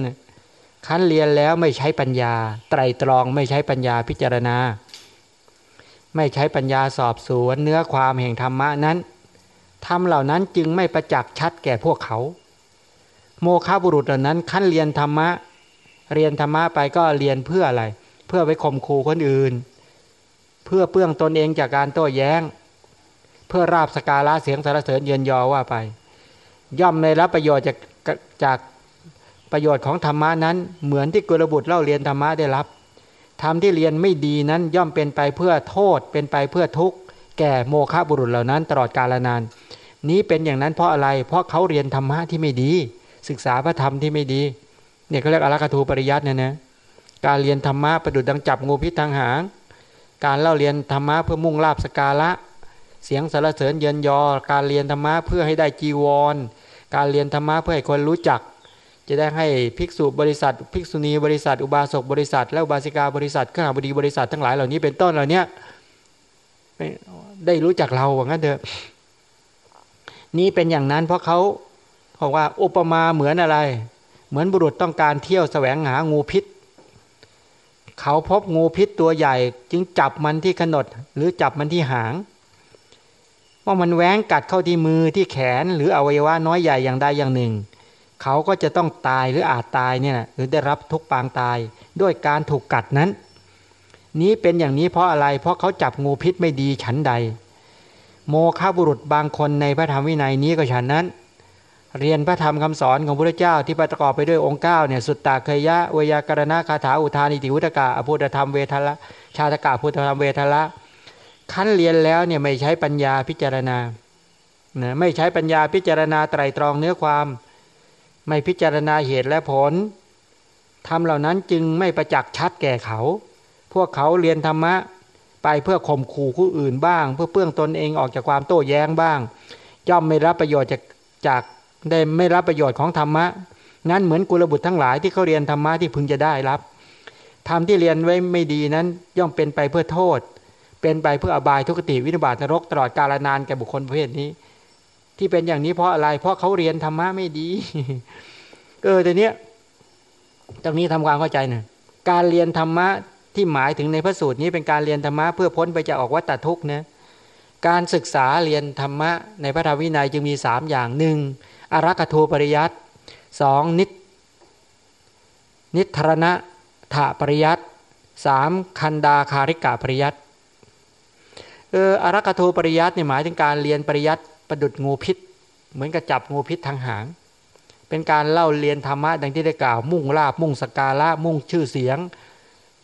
ขั้นเรียนแล้วไม่ใช้ปัญญา ไตรตรองไม่ใช้ปัญญาพิจารณา ไม่ใช้ปัญญาสอบสวนเนื้อความแห่งธรรมะนั้นทำเหล่านั้นจึงไม่ประจักษ์ชัดแก่พวกเขา โมฆะบุรุษเหล่านั้นขั้นเรียนธรรมะ เรียนธรรมะไปก็เรียนเพื่ออะไร เพื่อไปข่มขู่คนอื่น เพื่อเปื้องตนเองจากการโต้แย้ง เพื่อราบสกาละเสียงสารเสริญเยือนยอว่าไป ย่อมในรับประโยชน์จากจากประโยชน์ของธรรมะนั้น เหมือนที่กุลบุตรเล่าเรียนธรรมะได้รับทำที่เรียนไม่ดีนั้นย่อมเป็นไปเพื่อโทษ เป็นไปเพื่อทุกข์แก่โมฆะบุรุษเหล่านั้นตลอดกาลนาน นี้เป็นอย่างนั้นเพราะอะไร เพราะเขาเรียนธรรมะที่ไม่ดี ศึกษาพระธรรมที่ไม่ดี เนี่ยเขาเรียกอรักทูปริยัติเนี่ยนะการเรียนธรรมะประดุดดังจับงูพิษทางหาง การเล่าเรียนธรรมะเพื่อมุ่งลาบสกาละ เสียงสารเสริญเยินยอ การเรียนธรรมะเพื่อให้ได้จีวร การเรียนธรรมะเพื่อให้คนรู้จัก จะได้ให้ภิกษุบริษัท ภิกษุณีบริษัท อุบาสกบริษัท และอุบาสิกาบริษัทข้าบดีบริษัททั้งหลายเหล่านี้เป็นต้นเหล่านี้ได้รู้จักเราว่างั้นเถอะนี่เป็นอย่างนั้นเพราะเขาบอกว่าอุปมาเหมือนอะไร เหมือนบุรุษต้องการเที่ยวแสวงหางูพิษ เขาพบงูพิษตัวใหญ่ จึงจับมันที่ขนดหรือจับมันที่หางว่ามันแหวงกัดเข้าที่มือที่แขนหรืออวัยวะน้อยใหญ่อย่างใดอย่างหนึ่ง เขาก็จะต้องตายหรืออาจตายเนี่ยหรือได้รับทุกปางตายด้วยการถูกกัดนั้น นี้เป็นอย่างนี้เพราะอะไร เพราะเขาจับงูพิษไม่ดีฉันใด โมฆะบุรุษบางคนในพระธรรมวินัยนี้ก็ฉันนั้น เรียนพระธรรมคำสอนของพระเจ้าที่ประกอบไปด้วยองค์เก้าเนี่ยสุตตาเคยะวยากรณาคาถาอุทานิติวุตกะอภุตธรรมเวทละชาตกะพุทธธรรมเวทละขั้นเรียนแล้วเนี่ยไม่ใช้ปัญญาพิจารณานะไม่ใช้ปัญญาพิจารณาไตรตรองเนื้อความ ไม่พิจารณาเหตุและผลทำเหล่านั้นจึงไม่ประจักษ์ชัดแก่เขา พวกเขาเรียนธรรมะไปเพื่อข่มขู่ผู้อื่นบ้าง เพื่อเปื้องตนเองออกจากความโต้แย้งบ้าง ย่อมไม่รับประโยชน์จากจาก ได้ไม่รับประโยชน์ของธรรมะงั้นเหมือนกุลบุตรทั้งหลายที่เขาเรียนธรรมะที่พึงจะได้รับทำที่เรียนไว้ไม่ดีนั้น ย่อมเป็นไปเพื่อโทษ เป็นไปเพื่ออบายทุกติวินิบาตนรกตลอดกาลนานแก่บุคคลประเภทนี้ ที่เป็นอย่างนี้เพราะอะไร เพราะเขาเรียนธรรมะไม่ดีเออแต่เนี้ยตรงนี้ทำความเข้าใจหน่อยการเรียนธรรมะที่หมายถึงในพระสูตรนี้เป็นการเรียนธรรมะเพื่อพ้นไปจากออกวัฏทุกข์นะการศึกษาเรียนธรรมะในพระธรรมวินัยจึงมีสามอย่างหนึ่ง อารักทูปริยัติสองนินิทรณะถะปริยัติสามคันดาคาริกาปริยัติเอออารักขโทปริยัติเนี่ยหมายถึงการเรียนปริยัติประดุดงูพิษ เหมือนกับจับงูพิษทางหาง เป็นการเล่าเรียนธรรมะดังที่ได้กล่าว มุ่งลาบมุ่งสกาละมุ่งชื่อเสียง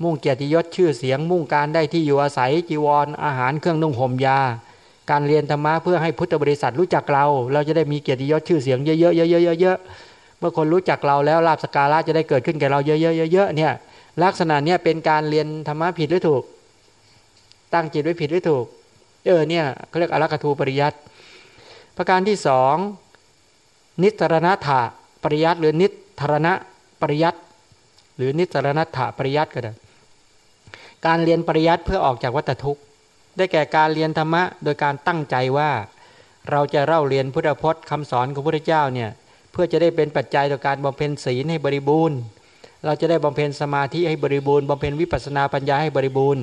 มุ่งเกียรติยศชื่อเสียง มุ่งการได้ที่อยู่อาศัยจีวรออาหารเครื่องนุ่งห่มยา การเรียนธรรมะเพื่อให้พุทธบริษัทรู้จักเรา เราจะได้มีเกียรติยศชื่อเสียงเยอะๆเยอะๆเยอะๆเมื่อคนรู้จักเราแล้วลาบสกาละจะได้เกิดขึ้นแก่เราเยอะๆเยอะๆเนี่ยลักษณะเนี้ยเป็นการเรียนธรรมะผิดหรือถูก ตั้งจิตไว้ผิดหรือถูกเออเนี่ยเขาเรียกอรักทูปริยัติประการที่สองนิสรณถาปริยัติหรือนิทรณะปริยัติหรือนิสรณัตถปริยัติก็ได้การเรียนปริยัติเพื่อออกจากวัฏทุกข์ ได้แก่การเรียนธรรมะ โดยการตั้งใจว่า เราจะเล่าเรียนพุทธพจน์คำสอนของพระพุทธเจ้าเนี่ยเพื่อจะได้เป็นปัจจัยต่อการบำเพ็ญศีลให้บริบูรณ์ เราจะได้บำเพ็ญสมาธิให้บริบูรณ์บำเพ็ญวิปัสนาปัญญาให้บริบูรณ์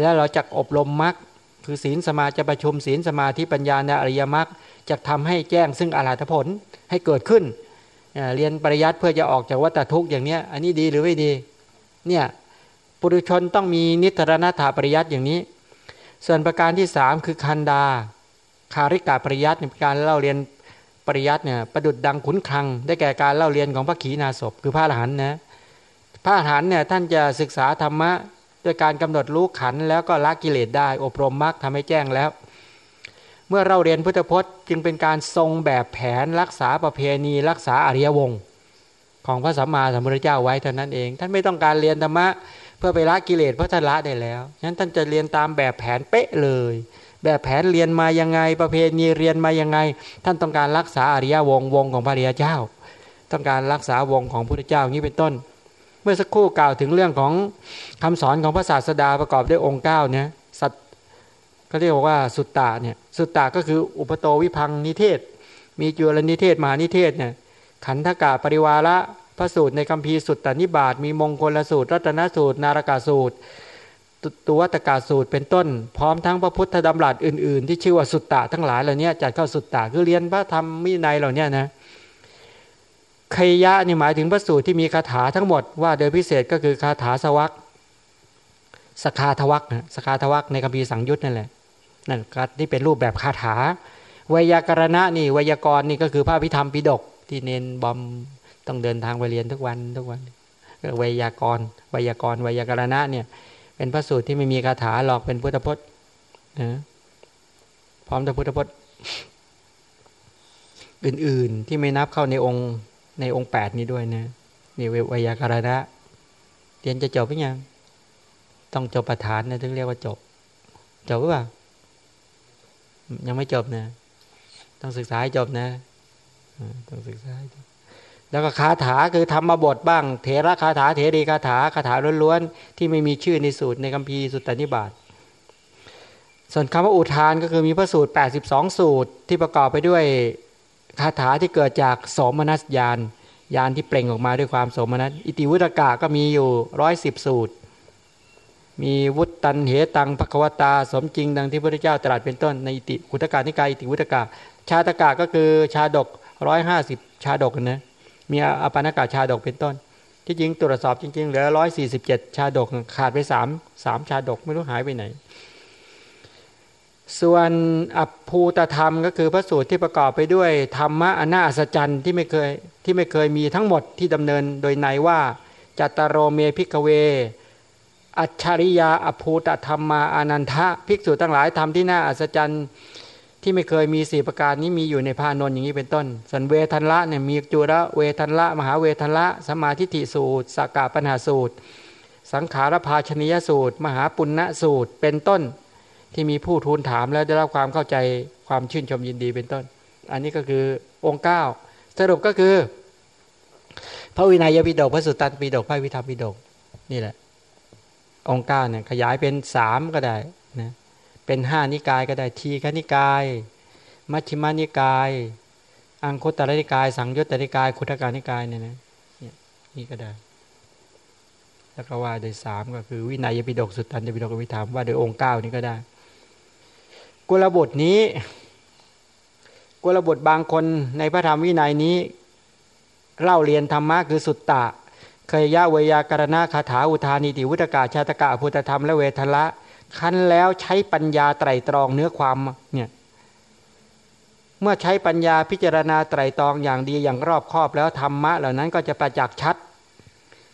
แล้วเราจะอบรมมรรคคือศีลสมาจะประชุมศีลสมาธิปัญญาในอริยมรรคจะทำให้แจ้งซึ่งอรหัตผลให้เกิดขึ้น เรียนปริยัติเพื่อจะออกจากวัฏทุกข์อย่างเนี้ยอันนี้ดีหรือไม่ดีเนี่ยปุถุชนต้องมีนิตรณถาปริยัติอย่างนี้ ส่วนประการที่สามคือคันดา คาริกาปริยัติในการเล่าเรียนปริยัติเนี่ยประดุดดังขุนคลัง ได้แก่การเล่าเรียนของพระขีณาสพคือพระอรหันต์นะพระอรหันต์เนี่ยท่านจะศึกษาธรรมะด้วยการกำหนดรู้ขันแล้วก็ละกิเลสได้ อบรมมรรคทำให้แจ้งแล้ว เมื่อเราเรียนพุทธพจน์ จึงเป็นการทรงแบบแผนรักษาประเพณี รักษาอริยวงศ์ของพระสัมมาสัมพุทธเจ้าไว้เท่านั้นเอง ท่านไม่ต้องการเรียนธรรมะ เพื่อไปละกิเลสเพราะท่านละได้แล้วฉะนั้นท่านจะเรียนตามแบบแผนเป๊ะเลย แบบแผนเรียนมายังไง ประเพณีเรียนมายังไง ท่านต้องการรักษาอริยวงวงของพระริยเจ้า ต้องการรักษาวงของพระพุทธเจ้าอย่างนี้เป็นต้น เมื่อสักครู่กล่าวถึงเรื่องของคำสอนของพระศาสดาประกอบด้วยองค์เก้าเนี่ยสัตเขาเรียกว่าสุตตะเนี่ยสุตตะก็คืออุปโตวิพังนิเทศ มีจุลนิเทศมหานิเทศเนี่ยขันธกะปริวาระ พระสูตรในคำพีสุตตานิบาตมีมงคลสูตร รัตนสูตร นารากาสูตรตัวตกาสูตรเป็นต้น พร้อมทั้งพระพุทธดำรัสอื่น ๆ ที่ชื่อว่าสุตตะทั้งหลายเหล่านี้จัดเข้าสุตตะคือเรียนพระธรรมมินัยเหล่านี้นะขยะนี่หมายถึงพระสูตรที่มีคาถาทั้งหมดว่าโดยพิเศษก็คือคาถาสวักสคาทวักนะสคาทวักในคัมภีร์สังยุตนั่นแหละนั่นก็ที่เป็นรูปแบบคาถาวยากรณะนี่วยากรนี่ก็คือพระพิธรรมปิดกที่เน้นบอม ต้องเดินทางไปเรียนทุกวันทุกวันไวยากรไวยากรไวยากรณะเนี่ย เป็นพระสูตรที่ไม่มีคาถาหรอกเป็นพุทธพจน์นะพร้อมแต่พุทธพจน์ อื่น ๆ ที่ไม่นับเข้าในองค์ในองค์แปดนี้ด้วยนะนี่ไวยากรณะเรียนจะจบหรือยังต้องจบประธานนะถึงเรียกว่าจบ จบหรือเปล่ายังไม่จบนะ ต้องศึกษาให้จบนะต้องศึกษาให้จบ แล้วก็คาถาคือธรรมบทบ้าง เถระคาถาเถรีคาถาคาถาล้วนๆ ที่ไม่มีชื่อในสูตรในคัมภีร์สุตตนิบาตส่วนคำว่าอุทานก็คือมีพระสูตร 82 สูตรที่ประกอบไปด้วยคาถาที่เกิดจากสมนัสยานยานที่เปล่งออกมาด้วยความสมนัสอิติวุตกะก็มีอยู่ร้อยสิบสูตร มีวุตตันเหตังภควตา สมจริงดังที่พระพุทธเจ้าตรัสเป็นต้นในอิติคุตกานิกายอิติวุตกะชาตกะก็คือชาดกร้อยห้าสิบชาดกนะ มีอปนากาชาดกเป็นต้น ที่จริงตรวจสอบจริงๆเหลือร้อยสี่สิบเจ็ดชาดกขาดไปสามสามชาดกไม่รู้หายไปไหน ส่วนอภูตธรรมก็คือพระสูตรที่ประกอบไปด้วยธรรมะอนาอัศจรรย์ที่ไม่เคยที่ไม่เคยมีทั้งหมดที่ดำเนินโดยในว่าจัตตโรเมพิกเว อัจฉริยาอภูตธรรมมาอนันทะภิกษุทั้งหลายทำที่น่าอัศจรรย์ ที่ไม่เคยมีสี่ประการนี้มีอยู่ในพานนอย่างนี้เป็นต้น สันเวทันละเนี่ยมีจุระเวทันละ มหาเวทันละสมาธิฐิสูตรสากาปัญหาสูตร สังขารภาชนียสูตร มหาปุณณสูตรเป็นต้น ที่มีผู้ทูลถามแล้วได้รับความเข้าใจความชื่นชมยินดีเป็นต้น อันนี้ก็คือองค์เก้าสรุปก็คือ พระวินัยปิฎกพระสุตตันปิฎกพระวิธรรมปิฎกนี่แหละองค์เก้าเนี่ยขยายเป็นสามก็ได้นะ เป็นห้านิกายก็ได้ทีฆนิกาย มัชฌิมานิกาย อังคุตรนิกาย สังยุตตนิกาย คุถการนิกายเนี่ยนะนี่ก็ได้ แล้วก็ว่าโดยสามก็คือ วินัยปิฎกสุตตันปิฎกวิธรรมว่าโดยองค์เก้านี้ก็ได้ กุลบุตรนี้ กุลบุตรบางคนในพระธรรมวินัยนี้ เล่าเรียนธรรมะคือสุตตะเคยยะเวยาการณะคาถาอุทานิติวุตกาชาตกะพุทธธรรมและเวทละ คั้นแล้วใช้ปัญญาไตรตรองเนื้อความเนี่ยเมื่อใช้ปัญญาพิจารณาไตรตรองอย่างดีอย่างรอบคอบแล้วธรรมะเหล่านั้นก็จะประจักษ์ชัด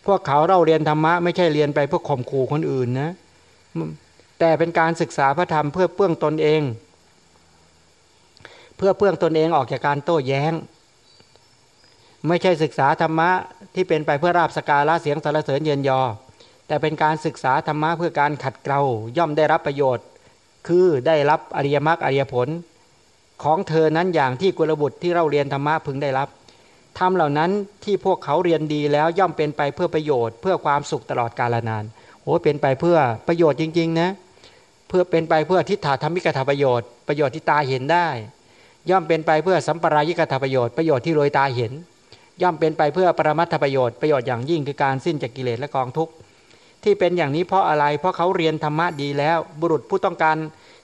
พวกเขาเราเรียนธรรมะไม่ใช่เรียนไปเพื่อข่มขู่คนอื่นนะ แต่เป็นการศึกษาพระธรรมเพื่อเปื้องตนเอง เพื่อเปื้องตนเองออกจากการโต้แย้ง ไม่ใช่ศึกษาธรรมะที่เป็นไปเพื่อราบสการะเสียงสารเสริญเยินยอ แต่เป็นการศึกษาธรรมะเพื่อการขัดเกลาย่อมได้รับประโยชน์ คือได้รับอริยมรรคอริยผล ของเธอนั้นอย่างที่กุลบุตรที่เราเรียนธรรมะพึงได้รับทำเหล่านั้นที่พวกเขาเรียนดีแล้วย่อมเป็นไปเพื่อประโยชน์ เพื่อความสุขตลอดกาลนานโอ้เป็นไปเพื่อประโยชน์จริงๆนะเพื่อเป็นไปเพื่อทิฏฐาธรรมิกถาประโยชน์ประโยชน์ที่ตาเห็นได้ ย่อมเป็นไปเพื่อสัมปรายิกถาประโยชน์ประโยชน์ที่โรยตาเห็น ย่อมเป็นไปเพื่อปรมัตถประโยชน์ประโยชน์อย่างยิ่งคือการสิ้นจากกิเลสและกองทุกข์ ที่เป็นอย่างนี้เพราะอะไร เพราะเขาเรียนธรรมะดีแล้ว บุรุษผู้ต้องการ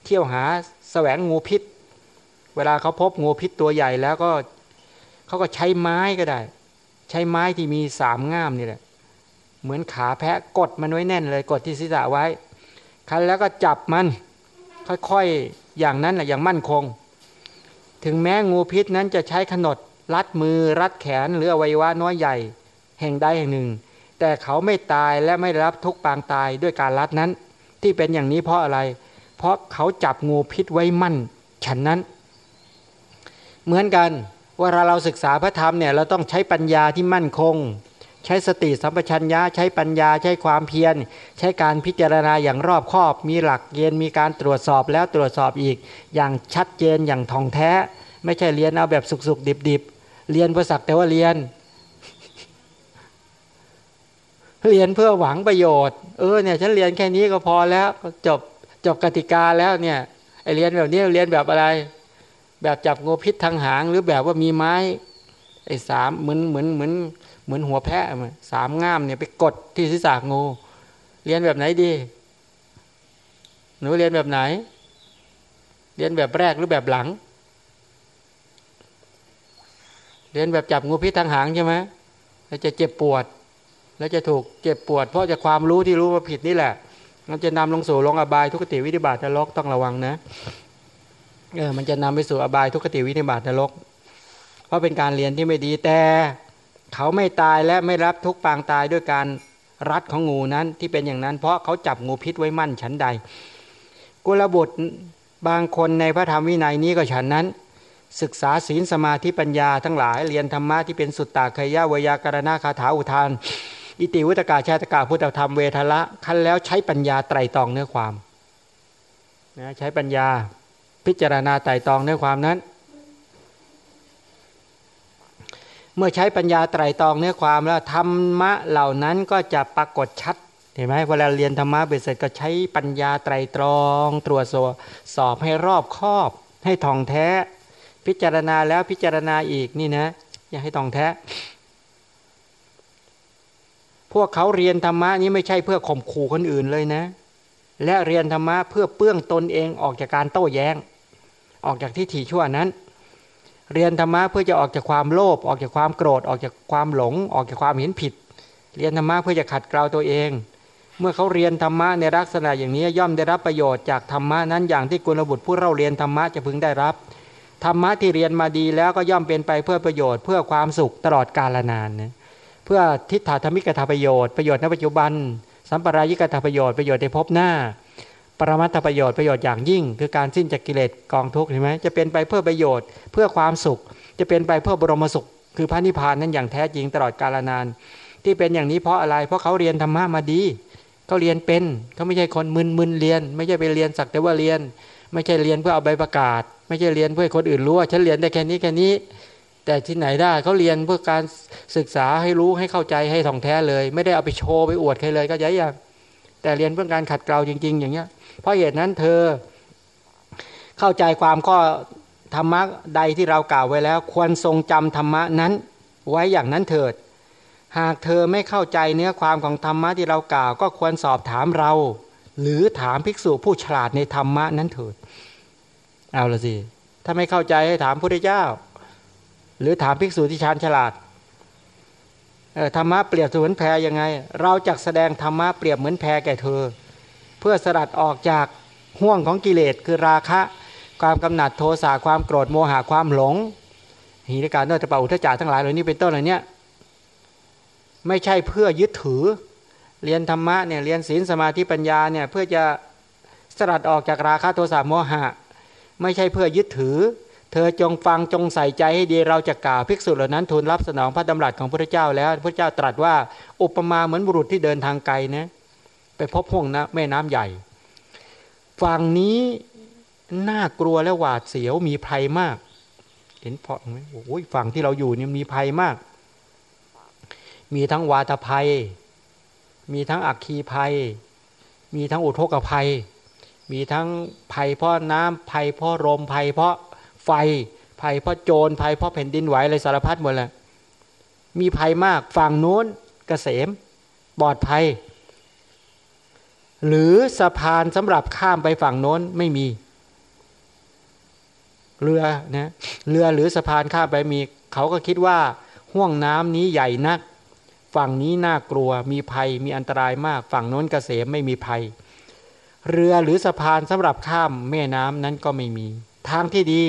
เที่ยวหาแสวงงูพิษ เวลาเขาพบงูพิษตัวใหญ่แล้วก็เขาก็ใช้ไม้ก็ได้ ใช้ไม้ที่มีสามง่ามนี่แหละเหมือนขาแพะกดมันไว้แน่นเลยกดที่ศีรษะไว้ คันแล้วก็จับมันค่อยๆอย่างนั้นแหละอย่างมั่นคง ถึงแม้งูพิษนั้นจะใช้ขนดรัดมือรัดแขนหรืออวัยวะน้อยใหญ่ แห่งใดแห่งหนึ่ง แต่เขาไม่ตายและไม่รับทุกปางตายด้วยการรัดนั้น ที่เป็นอย่างนี้เพราะอะไร เพราะเขาจับงูพิษไว้มั่น ฉันนั้น เหมือนกันเวลาเราศึกษาพระธรรมเนี่ยเราต้องใช้ปัญญาที่มั่นคง ใช้สติสัมปชัญญะใช้ปัญญาใช้ความเพียร ใช้การพิจารณาอย่างรอบคอบ มีหลักเกณฑ์มีการตรวจสอบแล้วตรวจสอบอีก อย่างชัดเจนอย่างท่องแท้ ไม่ใช่เรียนเอาแบบสุกๆดิบๆ เรียนเพื่อสักแต่ว่าเรียน เรียนเพื่อหวังประโยชน์ เออเนี่ยฉันเรียนแค่นี้ก็พอแล้วจบจบกติกาแล้วเนี่ยไอเรียนแบบนี้เรียนแบบอะไร แบบจับงูพิษทางหางหรือแบบว่ามีไม้ไอ้สามเหมือนเหมือนเหมือนเหมือนหัวแพะสามง่ามเนี่ยไปกดที่ศีรษะงู เรียนแบบไหนดี หนูเรียนแบบไหน เรียนแบบแรกหรือแบบหลัง เรียนแบบจับงูพิษทางหางใช่ไหมแล้วจะเจ็บปวด แล้วจะถูกเจ็บปวด เพราะจะความรู้ที่รู้ว่าผิดนี่แหละมันจะนำลงสู่ลงอบายทุกติวิธิบาตนรกต้องระวังนะเออมันจะนำไปสู่อบายทุกขติวินิบาตนรก เพราะเป็นการเรียนที่ไม่ดีแต่เขาไม่ตายและไม่รับทุกปางตายด้วยการรัดของงูนั้นที่เป็นอย่างนั้น เพราะเขาจับงูพิษไว้มั่นฉันใด กุลบุตรบางคนในพระธรรมวินัยนี้ก็ฉันนั้น ศึกษาศีลสมาธิปัญญาทั้งหลายเรียนธรรมะที่เป็นสุตตาคยะวยากรณาคาถาอุทาน อิติวุตกาชาตกาพุทธธรรมเวทละคันแล้วใช้ปัญญาไตรตองเนื้อความนะใช้ปัญญาพิจารณาไต่ตองด้วยความนั้น เมื่อใช้ปัญญาไตรตองเนื้อความแล้วธรรมะเหล่านั้นก็จะปรากฏชัดเห็นไหมเวลาเรียนธรรมะเบสเสร็จก็ใช้ปัญญาไตรตรอง ตรวจสอบให้รอบคอบ ให้ท่องแท้ พิจารณาแล้วพิจารณาอีกนี่นะอย่าให้ท่องแท้ พวกเขาเรียนธรรมะนี้ไม่ใช่เพื่อข่มขู่คนอื่นเลยนะ และเรียนธรรมะเพื่อเปื้องตนเองออกจากการโต้แย้ง ออกจากที่ถี่ชั่วนั้น เรียนธรรมะเพื่อจะออกจากความโลภออกจากความโกรธออกจากความหลง ออกจากความเห็นผิด เรียนธรรมะเพื่อจะขัดเกลาตัวเอง เมื่อเขาเรียนธรรมะในลักษณะอย่างนี้ย่อมได้รับประโยชน์จากธรรมะนั้นอย่างที่กุลบุตรผู้เราเรียนธรรมะจะพึงได้รับธรรมะที่เรียนมาดีแล้วก็ย่อมเป็นไปเพื่อประโยชน์เพื่อความสุขตลอดกาลนานนะ พื่อทิฏฐาธรรมิกถาประโยชน์ประโยชน์ในปัจจุบัน สัมปรายิกถาประโยชน์ประโยชน์ในภพหน้า ปรมัตถประโยชน์ประโยชน์อย่างยิ่ง คือการสิ้นจากกิเลสกองทุกข์เห็นไหมจะเป็นไปเพื่อประโยชน์ เพื่อความสุข จะเป็นไปเพื่อบรมสุข คือพระนิพพานนั้นอย่างแท้จริงตลอดกาลนาน ที่เป็นอย่างนี้เพราะอะไร เพราะเขาเรียนธรรมะมาดีเขาเรียนเป็นเขาไม่ใช่คนมึนมึนเรียน ไม่ใช่ไปเรียนสักแต่ว่าเรียน ไม่ใช่เรียนเพื่อเอาใบประกาศ ไม่ใช่เรียนเพื่อคนอื่นรู้ว่าฉันเรียนได้แค่นี้แค่นี้ แต่ที่ไหนได้เขาเรียนเพื่อการ ศึกษาให้รู้ให้เข้าใจให้ท่องแท้เลย ไม่ได้เอาไปโชว์ไปอวดใครเลยก็ย้ายอย่างแต่เรียนเพื่อการขัดเกลาจริง ๆ อย่างเงี้ย เพราะเหตุนั้นเธอ เข้าใจความข้อธรรมะใดที่เรากล่าวไว้แล้ว ควรทรงจำธรรมะนั้น ไว้อย่างนั้นเถิด หากเธอไม่เข้าใจเนื้อความของธรรมะที่เรากล่าว ก็ควรสอบถามเรา หรือถามภิกษุผู้ฉลาดในธรรมะนั้นเถิด เอาละสิถ้าไม่เข้าใจให้ถามพระเจ้า หรือถามภิกษุที่ชาญฉลาด ธรรมะเปรียบเหมือนแพรยังไง เราจะแสดงธรรมะเปรียบเหมือนแพรแก่เธอ เพื่อสลัดออกจากห่วงของกิเลสคือราคะ ความกำหนัดโทสะความโกรธโมหะความหลงหิริการเนตปาอุทจาทั้งหลายเหล่านี้เป็นต้นเหล่านี้ไม่ใช่เพื่อยึดถือ เรียนธรรมะเนี่ยเรียนศีลสมาธิปัญญาเนี่ยเพื่อจะสลัดออกจากราคะโทสะโมหะ ไม่ใช่เพื่อยึดถือ เธอจงฟังจงใส่ใจให้ดีเราจะกล่าวภิกษุเหล่านั้นทูลรับสนองพระดำรัสของพระเจ้าแล้วพระเจ้าตรัสว่าอุปมาเหมือนบุรุษที่เดินทางไกลนะไปพบห่วงนะแม่น้ำใหญ่ ฝั่งนี้น่ากลัวและหวาดเสียวมีภัยมาก เห็นเพาะไหมโอ้ยฝั่งที่เราอยู่เนี่ยมีภัยมาก มีทั้งวาตภัย มีทั้งอักคีภัย มีทั้งอุทกภัย มีทั้งภัยเพราะน้ำภัยเพราะลมภัยเพราะ ไฟภัยเพราะโจรภัยเพราะแผ่นดินไหวอะไรสารพัดหมดเลยมีภัยมากฝั่งโน้นเกษมปลอดภัย หรือสะพานสำหรับข้ามไปฝั่งโน้นไม่มี เรือนะเรือหรือสะพานข้ามไปมี เขาก็คิดว่าห่วงน้ำนี้ใหญ่นัก ฝั่งนี้น่ากลัวมีภัยมีอันตรายมาก ฝั่งโน้นเกษมไม่มีภัย เรือหรือสะพานสำหรับข้ามแม่น้ำนั้นก็ไม่มี ทางที่ดี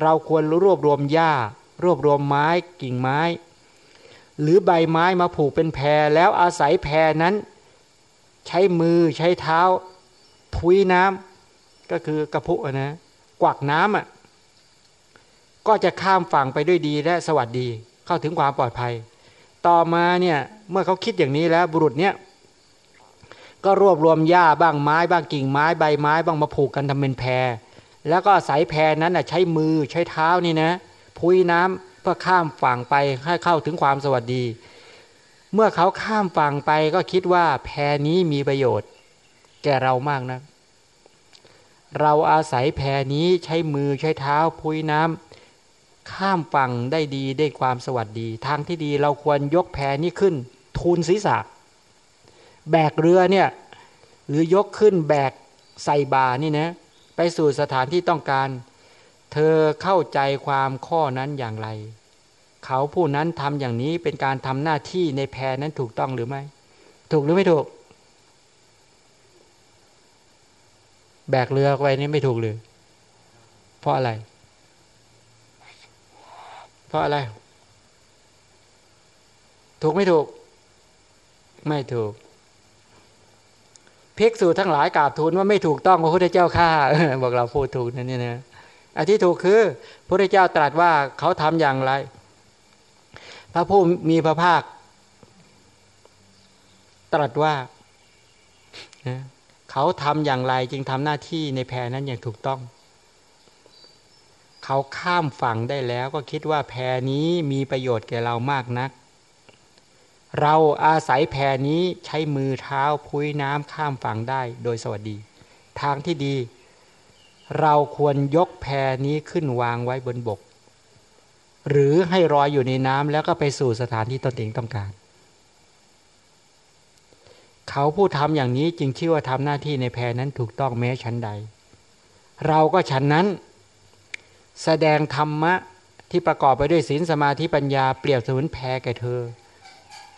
เราควรรวบรวมหญ้า รวบรวมไม้กิ่งไม้ หรือใบไม้มาผูกเป็นแพรแล้วอาศัยแพรนั้น ใช้มือใช้เท้าพุยน้ำก็คือกระพุนะกวักน้ำอะก็จะข้ามฝั่งไปด้วยดีและสวัสดีเข้าถึงความปลอดภัย ต่อมาเนี่ยเมื่อเขาคิดอย่างนี้แล้วบุรุษเนี่ยก็รวบรวมหญ้าบ้างไม้บ้างกิ่งไม้ใบไม้บ้างมาผูกกันทำเป็นแพร แล้วก็อาศัยแพรนั้นใช้มือใช้เท้านี่นะพุยน้ำเพื่อข้ามฝั่งไปให้เข้าถึงความสวัสดี เมื่อเขาข้ามฝั่งไปก็คิดว่าแพนี้มีประโยชน์ แก่เรามากนะ เราอาศัยแพนี้ใช้มือใช้เท้าพุยน้ำข้ามฝั่งได้ดีได้ความสวัสดี ทางที่ดีเราควรยกแพนี้ขึ้น ทูลศีรษะ แบกเรือเนี่ยหรือยกขึ้นแบกใส่บานี่นะ ไปสู่สถานที่ต้องการ เธอเข้าใจความข้อนั้นอย่างไร เขาผู้นั้นทำอย่างนี้เป็นการทำหน้าที่ในแพรนั้นถูกต้องหรือไม่ ถูกหรือไม่ถูก แบกเรือไปนี่ไม่ถูกเลยเพราะอะไร เพราะอะไร ถูกไม่ถูก ไม่ถูก พิกษุทั้งหลายกราบทูลว่าไม่ถูกต้องพระพุทธเจ้าข้าบอกเราพูดถูกนั่นนี่นะอันที่ถูกคือพระพุทธเจ้าตรัสว่าเขาทำอย่างไร พระผู้มีพระภาค ตรัสว่าเขาทำอย่างไรจึงทำหน้าที่ในแพนั้นอย่างถูกต้อง เขาข้ามฝั่งได้แล้วก็คิดว่าแพนี้มีประโยชน์แก่เรามากนัก เราอาศัยแพนี้ใช้มือเท้าพุ้ยน้ำข้ามฝั่งได้โดยสวัสดี ทางที่ดี เราควรยกแพนี้ขึ้นวางไว้บนบก หรือให้รอยอยู่ในน้ำแล้วก็ไปสู่สถานที่ตนเองต้องการ เขาผู้ทำอย่างนี้จึงชื่อว่าทำหน้าที่ในแพนั้นถูกต้องแม้ชั้นใด เราก็ฉันนั้น แสดงธรรมะที่ประกอบไปด้วยศีลสมาธิปัญญาเปรียบเสมือนแพแก่เธอ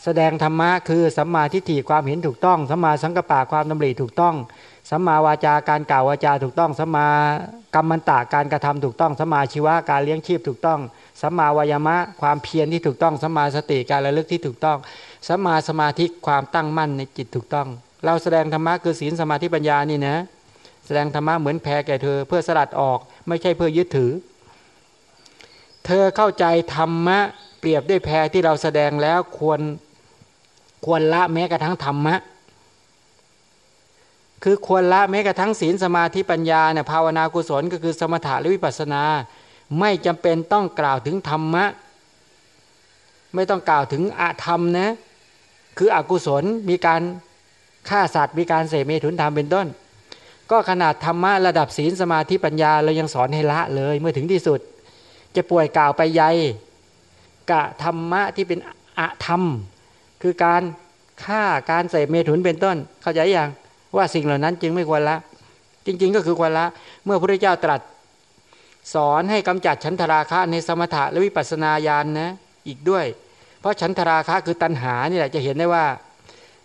แสดงธรรมะคือสัมมาทิฏฐิความเห็นถูกต้องสัมมาสังกปะความดำริถูกต้องสัมมาวาจาการกล่าววาจาถูกต้องสัมมากรรมันตะการกระทำถูกต้องสัมมาชีวะการเลี้ยงชีพถูกต้องสัมมาวายามะ ความเพียรที่ถูกต้องสัมมาสติการระลึกที่ถูกต้องสัมมาสมาธิความตั้งมั่นในจิตถูกต้อง เราแสดงธรรมะคือศีลสมาธิปัญญานี่นะ แสดงธรรมะเหมือนแพแก่เธอ เพื่อสลัดออกไม่ใช่เพื่อยึดถือ เธอเข้าใจธรรมะเปรียบด้วยแพรที่เราแสดงแล้วควร ควรละแม้กระทั่งธรรมะ คือควรละแม้กระทั่งศีลสมาธิปัญญาเนี่ยภาวนากุศลก็คือสมถะหรือวิปัสนา ไม่จำเป็นต้องกล่าวถึงธรรมะ ไม่ต้องกล่าวถึงอาธรรมนะคืออกุศลมีการฆ่าสัตว์มีการเสเมถุนธรรมเป็นต้น ก็ขนาดธรรมะระดับศีลสมาธิปัญญาเรายังสอนให้ละเลยเมื่อถึงที่สุด จะป่วยกล่าวไปใหญ่กะธรรมะที่เป็นอะธรรม คือการฆ่าการเสพเมถุนเป็นต้น เข้าใจอยังว่าสิ่งเหล่านั้นจึงไม่ควรละ จริง ๆ ก็คือควรละ เมื่อพระเจ้าตรัส สอนให้กำจัดฉันทราคะในสมถะและวิปัสนาญาณนนะอีกด้วย เพราะฉันทราคะคือตัณหานี่แหละจะเห็นได้ว่า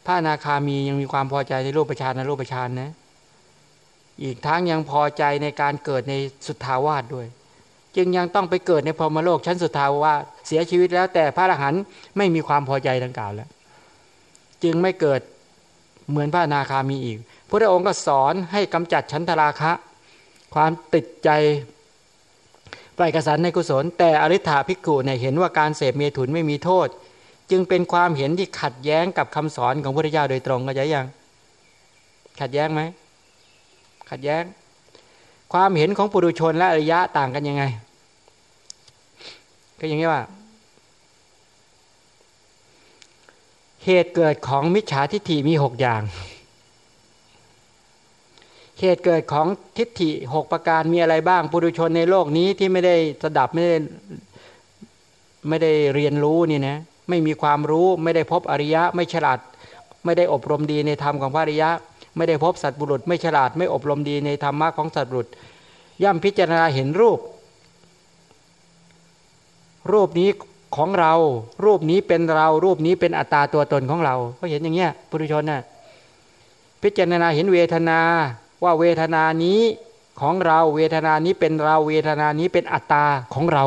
พระนาคามียังมีความพอใจในรูปฌานในรูปฌานนะ อีกทั้งยังพอใจในการเกิดในสุทธาวาสด้วย จึงยังต้องไปเกิดในพรหมโลกชั้นสุดทธาวาเสียชีวิตแล้ว แต่พระอรหันต์ไม่มีความพอใจดังกล่าวแล้ว จึงไม่เกิดเหมือนพระนาคามีอีกพระองค์ก็สอนให้กำจัดชั้นทราคะ ความติดใจไปกระสันในกุศล แต่อริ t าภิกขุเนี่ยเห็นว่าการเสพเมถุนไม่มีโทษ จึงเป็นความเห็นที่ขัดแย้งกับคำสอนของพระพุทธเจ้าโดยตรงก็จะยังขัดแย้งไหมขัดแย้ง ความเห็นของปุถุชนและอริยะต่างกันยังไง ก็อย่างนี้ว่า เหตุเกิดของมิจฉาทิฏฐิมีหกอย่าง เหตุเกิดของทิฏฐิหกประการมีอะไรบ้างปุถุชนในโลกนี้ที่ไม่ได้สดับไม่ได้ไม่ได้เรียนรู้นี่นะไม่มีความรู้ไม่ได้พบอริยะ ไม่ฉลาด ไม่ได้อบรมดีในธรรมของพระอริยะ ไม่ได้พบสัตบุรุษ ไม่ฉลาดไม่อบรมดีในธรรมะของสัตบุรุษ ย่ำพิจารณาเห็นรูป รูปนี้ของเรา รูปนี้เป็นเรา รูปนี้เป็นอัตตาตัวตนของเราเขาเห็นอย่างเงี้ยปุถุชนน่ะพิจารณาเห็นเวทนาว่าเวทนานี้ของเราเวทนานี้เป็นเราเวทนานี้เป็นอัตตาของเรา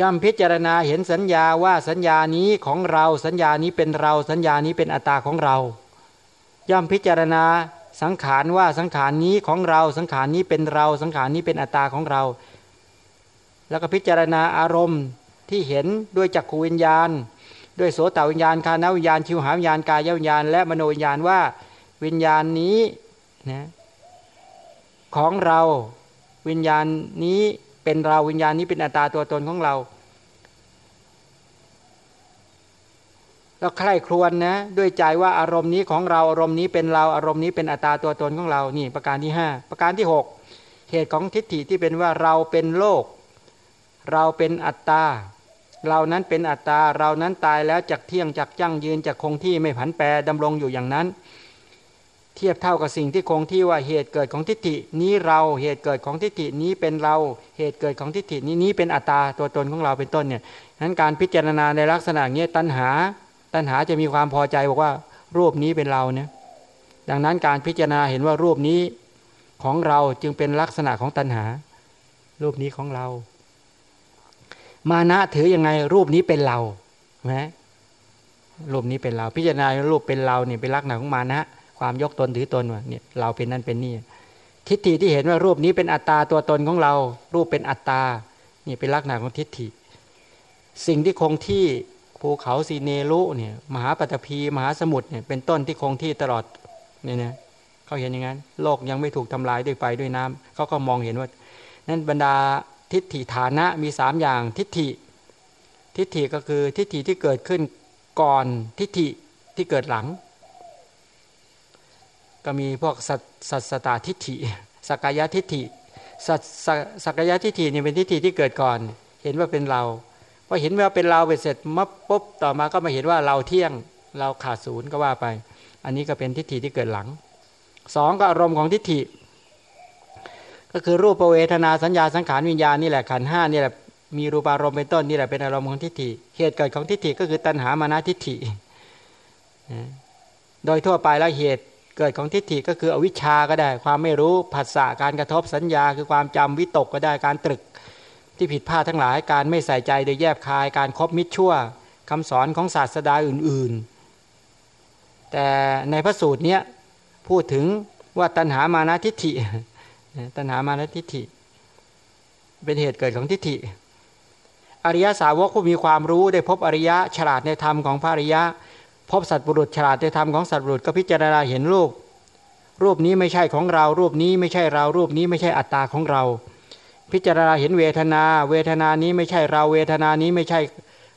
ย่อมพิจารณาเห็นสัญญาว่าสัญญานี้ของเราสัญญานี้เป็นเราสัญญานี้เป็นอัตตาของเรา ย่อมพิจารณาสังขารว่าสังขารนี้ของเราสังขารนี้เป็นเราสังขารนี้เป็นอัตตาของเรา แล้วก็พิจารณาอารมณ์ที่เห็นด้วยจักขวิญญาณ ด้วยโสตวิญญาณคานวิญญาณชิวหาวิญญาณกายวิญญาณ และมโนวิญญาณว่าวิญญาณนี้นะของเราวิญญาณนี้เป็นเราวิญญาณนี้เป็นอัตตาตัวตนของเราเราใคร่ครวญนะด้วยใจว่าอารมณ์นี้ของเราอารมณ์นี้เป็นเราอารมณ์นี้เป็นอัตตาตัวตนของเรานี่ประการที่ 5 ประการที่ 6 เหตุของทิฏฐิที่เป็นว่าเราเป็นโลก เราเป็นอัตตาเรานั้นเป็นอัตตาเรานั้นตายแล้วจากเที่ยงจากยั่งยืนจากคงที่ไม่ผันแปรดำรงอยู่อย่างนั้น เทียบเท่ากับสิ่งที่คงที่ว่าเหตุเกิดของทิฏฐินี้เราเหตุเกิดของทิฏฐินี้เป็นเราเหตุเกิดของทิฏฐินี้นี้เป็นอัตตาตัวตนของเราเป็นต้นเนี่ยนั้นการพิจารณาในลักษณะนี้ตัณหา ตัณหาจะมีความพอใจบอกว่ารูปนี้เป็นเราเนี่ยดังนั้นการพิจารณาเห็นว่ารูปนี้ของเราจึงเป็นลักษณะของตัณหา รูปนี้ของเรา มานะถืออยังไง รูปนี้เป็นเราไหมรูปนี้เป็นเรา พิจารณารูปเป็นเราเนี่ยเป็นลักษณะของมานะ ความยกตนถือตนว่าเนี่ยเราเป็นนั่นเป็นนี่ทิฏฐิที่เห็นว่ารูปนี้เป็นอัตตาตัวตนของเรา รูปเป็นอัตตานี่เป็นลักษณะของทิฏฐิ สิ่งที่คงที่ภูเขาสีเนรุเนี่ยมหาปฐพีมหาสมุทรเนี่ยเป็นต้นที่คงที่ตลอดเนี่ยนะเขาเห็นอย่างนั้น โลกยังไม่ถูกทำลายด้วยไฟด้วยน้ำเขาก็มองเห็นว่า นั้นบรรดา ทิฏฐิฐานะมีสามอย่างทิฏฐิ ทิฏฐิก็คือทิฏฐิที่เกิดขึ้นก่อนทิฏฐิที่เกิดหลัง ก็มีพวกสัตสตาทิฏฐิสักกายทิฏฐิสัตสักกายทิฏฐินี่เป็นทิฏฐิที่เกิดก่อน เห็นว่าเป็นเราพอเห็นว่าเป็นเราไปเสร็จมับปุ๊บต่อมาก็มาเห็นว่าเราเที่ยงเราขาดศูนย์ก็ว่าไป อันนี้ก็เป็นทิฏฐิที่เกิดหลังสองก็อารมณ์ของทิฏฐิ ก็คือรูปเวทนาสัญญาสังขารวิญญาณนี่แหละขันห้านี่แหละมีรูปารมณ์เป็นต้นนี่แหละเป็นอารมณ์ของทิฏฐิเหตุเกิดของทิฏฐิก็คือตัณหามานะทิฏฐิโดยทั่วไปแล้วเหตุเกิดของทิฏฐิก็คืออวิชชาก็ได้ ความไม่รู้ผัสสะการกระทบสัญญา คือความจำวิตกก็ได้การตรึก ที่ผิดพลาดทั้งหลายการไม่ใส่ใจโดยแยบคายการครบมิตรชั่วคำสอนของศาสดาอื่น ๆ แต่ในพระสูตรเนี้ยพูดถึงว่าตัณหามานะทิฏฐิ ตัณหามานะทิฏฐิ เป็นเหตุเกิดของทิฏฐิ อริยสาวกผู้มีความรู้ได้พบอริยะฉลาดในธรรมของพระอริยะ พบสัตว์บุรุษฉลาดในธรรมของสัตว์บุรุษก็พิจารณาเห็นรูป รูปนี้ไม่ใช่ของเรา รูปนี้ไม่ใช่เรา รูปนี้ไม่ใช่อัตตาของเรา พิจารณาเห็นเวทนา เวทนานี้ไม่ใช่เรา เวทนานี้ไม่ใช่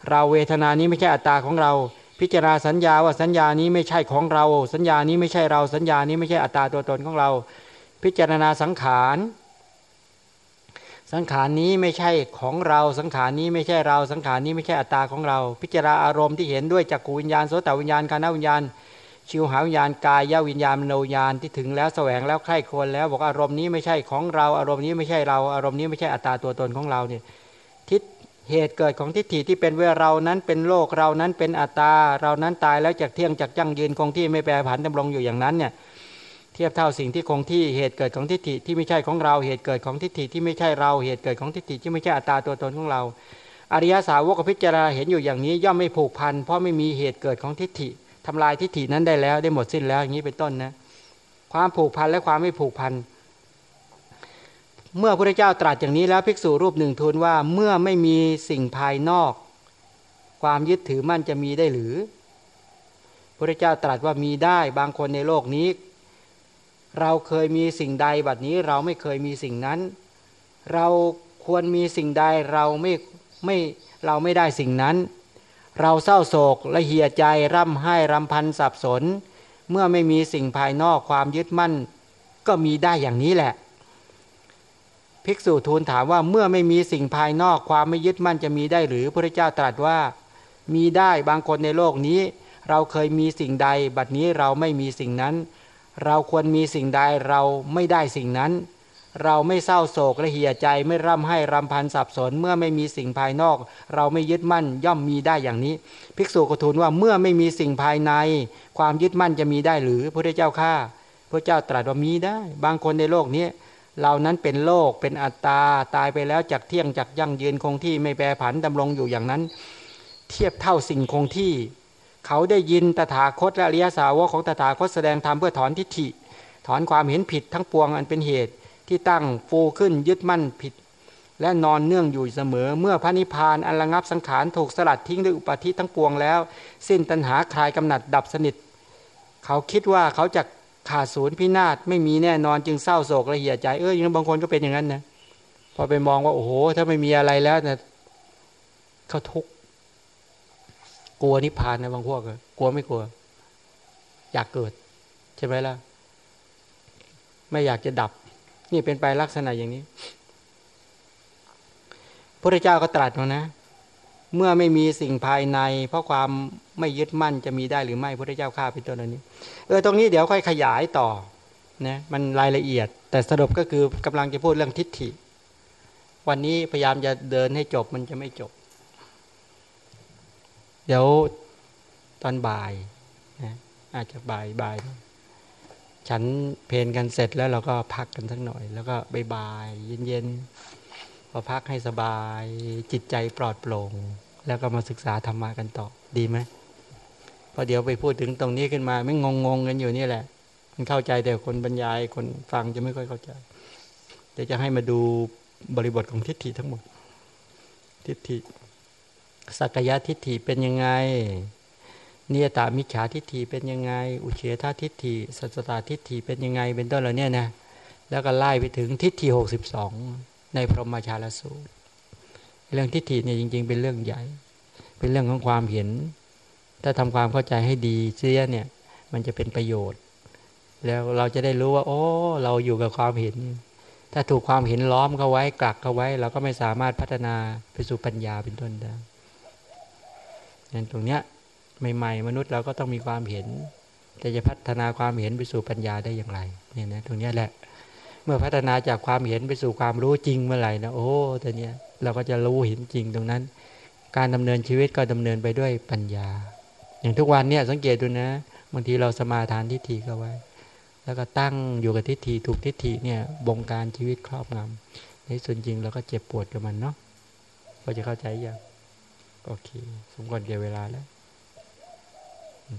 เราเวทนานี้ไม่ใช่อัตตาของเรา พิจารณาสัญญาว่าสัญญานี้ไม่ใช่ของเรา สัญญานี้ไม่ใช่เรา สัญญานี้ไม่ใช่อัตตาตัวตนของเรา พิจารณาสังขารสังขารนี้ไม่ใช่ของเราสังขารนี้ไม่ใช่เราสังขารนี้ไม่ใช่อัตตาของเรา พิจารณาอารมณ์ที่เห็นด้วยจักรวิญญาณโสตวิญญาณคานวิญญาณ ชิวหาวิญญาณกายยาวิญญาณมโนญาณที่ถึงแล้วแสวงแล้วใคร่ควรแล้วบอกอารมณ์นี้ไม่ใช่ของเรา อารมณ์นี้ไม่ใช่เรา อารมณ์นี้ไม่ใช่อัตตาตัวตนของเราเนี่ยทิศเหตุเกิดของทิฏฐิที่เป็นเวเรานั้นเป็นโลกเรานั้นเป็นอัตตาเรานั้นตายแล้วจากเที่ยงจากยั่งยืนคงที่ไม่แปรผันดำรงอยู่อย่างนั้นเนี่ย เทียบเท่าสิ่งที่คงที่เหตุเกิดของทิฏฐิที่ไม่ใช่ของเราเหตุเกิดของทิฏฐิที่ไม่ใช่เราเหตุเกิดของทิฏฐิที่ไม่ใช่อัตตาตัวตนของเรา อริยสาวกพิจารณาเห็นอยู่อย่างนี้ย่อมไม่ผูกพันเพราะไม่มีเหตุเกิดของทิฏฐิทำลายทิฏฐินั้นได้แล้วได้หมดสิ้นแล้วอย่างนี้เป็นต้นนะความผูกพันและความไม่ผูกพันเมื่อพระเจ้าตรัสอย่างนี้แล้วภิกษุรูปหนึ่งทูลว่าเมื่อไม่มีสิ่งภายนอก ความยึดถือมั่นจะมีได้หรือพระเจ้าตรัสว่ามีได้บางคนในโลกนี้ เราเคยมีสิ่งใดบัดนี้เราไม่เคยมีสิ่งนั้น เราควรมีสิ่งใดเราไม่ไม่เราไม่ได้สิ่งนั้น เราเศร้าโศกและเหียใจร่ำไห้รำพันสับสน เมื่อไม่มีสิ่งภายนอกความยึดมั่น ก็มีได้อย่างนี้แหละ ภิกษุทูลถามว่าเมื่อไม่มีสิ่งภายนอกความไม่ยึดมั่นจะมีได้หรือพระเจ้าตรัสว่า มีได้บางคนในโลกนี้ เราเคยมีสิ่งใด บัดนี้เราไม่มีสิ่งนั้น เราควรมีสิ่งใดเราไม่ได้สิ่งนั้น เราไม่เศร้าโศกและเหี่ยใจไม่ร่ำให้รำพันสับสน เมื่อไม่มีสิ่งภายนอก เราไม่ยึดมั่นย่อมมีได้อย่างนี้ ภิกษุกทูลว่าเมื่อไม่มีสิ่งภายใน ความยึดมั่นจะมีได้หรือพระเจ้าข้าพระเจ้าตรัสว่ามีได้ บางคนในโลกนี้เรานั้นเป็นโลกเป็นอัตตา ตายไปแล้วจากเที่ยงจากยั่งยืนคงที่ไม่แปรผันดำรงอยู่อย่างนั้น เทียบเท่าสิ่งคงที่ เขาได้ยินตถาคตและอริยสาวกของตถาคตแสดงธรรมเพื่อถอนทิฏฐิ ถอนความเห็นผิดทั้งปวงอันเป็นเหตุที่ตั้งฟูขึ้นยึดมั่นผิด และนอนเนื่องอยู่เสมอ เมื่อพระนิพพานอันระงับสังขารถูกสลัดทิ้งด้วยอุปาทิทั้งปวงแล้ว สิ้นตัณหาคลายกำหนัดดับสนิท เขาคิดว่าเขาจะขาดศูนย์พินาศไม่มีแน่นอนจึงเศร้าโศกละเหียใจเอออย่างบางคนก็เป็นอย่างนั้นนะพอไปมองว่าโอ้โหถ้าไม่มีอะไรแล้วเนะเขาทุกข์ กลัวนิพพานนะบางพวกกลัวไม่กลัว อยากเกิด ใช่ไหมล่ะ ไม่อยากจะดับ นี่เป็นไปลักษณะอย่างนี้พระเจ้าก็ตรัสมานะ เมื่อไม่มีสิ่งภายใน เพราะความไม่ยึดมั่นจะมีได้หรือไม่พระเจ้าข้าเป็นต้นนี้ เออตรงนี้เดี๋ยวค่อยขยายต่อนะมันรายละเอียด แต่สรุปก็คือกำลังจะพูดเรื่องทิฏฐิ วันนี้พยายามจะเดินให้จบมันจะไม่จบ เดี๋ยวตอนบ่ายนะอาจจะบ่ายบ่ายฉันเพนกันเสร็จแล้วเราก็พักกันสักหน่อย แล้วก็บายบายเย็นๆพอพักให้สบายจิตใจปลอดโปร่ง แล้วก็มาศึกษาธรรมะกันต่อดีไหมพอเดี๋ยวไปพูดถึงตรงนี้ขึ้นมา ไม่งงงกันอยู่นี่แหละ มันเข้าใจแต่คนบรรยายคนฟังจะไม่ค่อยเข้าใจเดี๋ยวจะให้มาดูบริบทของทิฏฐิทั้งหมด ทิฏฐิ สักยะทิฏฐิเป็นยังไง เนียตามิจฉาทิฏฐิเป็นยังไง อุเฉททิฏฐิ สัจตาทิฏฐิเป็นยังไง เป็นต้นเหล่านี้นะ แล้วก็ไล่ไปถึงทิฏฐิหกสิบสองในพรหมชาลสูตร เรื่องทิฏฐิเนี่ยจริง ๆ เป็นเรื่องใหญ่ เป็นเรื่องของความเห็น ถ้าทำความเข้าใจให้ดีเสียเนี่ย มันจะเป็นประโยชน์ แล้วเราจะได้รู้ว่า โอ้ เราอยู่กับความเห็น ถ้าถูกความเห็นล้อมเข้าไว้กักเข้าไว้ เราก็ไม่สามารถพัฒนาไปสู่ปัญญาเป็นต้นได้ นั่นตรงเนี้ยใหม่ๆมนุษย์เราก็ต้องมีความเห็น แต่จะพัฒนาความเห็นไปสู่ปัญญาได้อย่างไรเนี่ยนะตรงเนี้ยแหละ เมื่อพัฒนาจากความเห็นไปสู่ความรู้จริงเมื่อไหร่นะโอ้แต่เนี้ยเราก็จะรู้เห็นจริงตรงนั้น การดำเนินชีวิตก็ดำเนินไปด้วยปัญญา อย่างทุกวันเนี่ยสังเกตดูนะบางทีเราสมาทานทิฏฐิก็ไว้ แล้วก็ตั้งอยู่กับทิฏฐิถูกทิฏฐิเนี่ยบงการชีวิตครอบงำในส่วนจริงเราก็เจ็บปวดกับมันเนาะพอจะเข้าใจยัง โอเค สมควรเกี่ยวเวลาแล้ว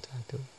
สาธุ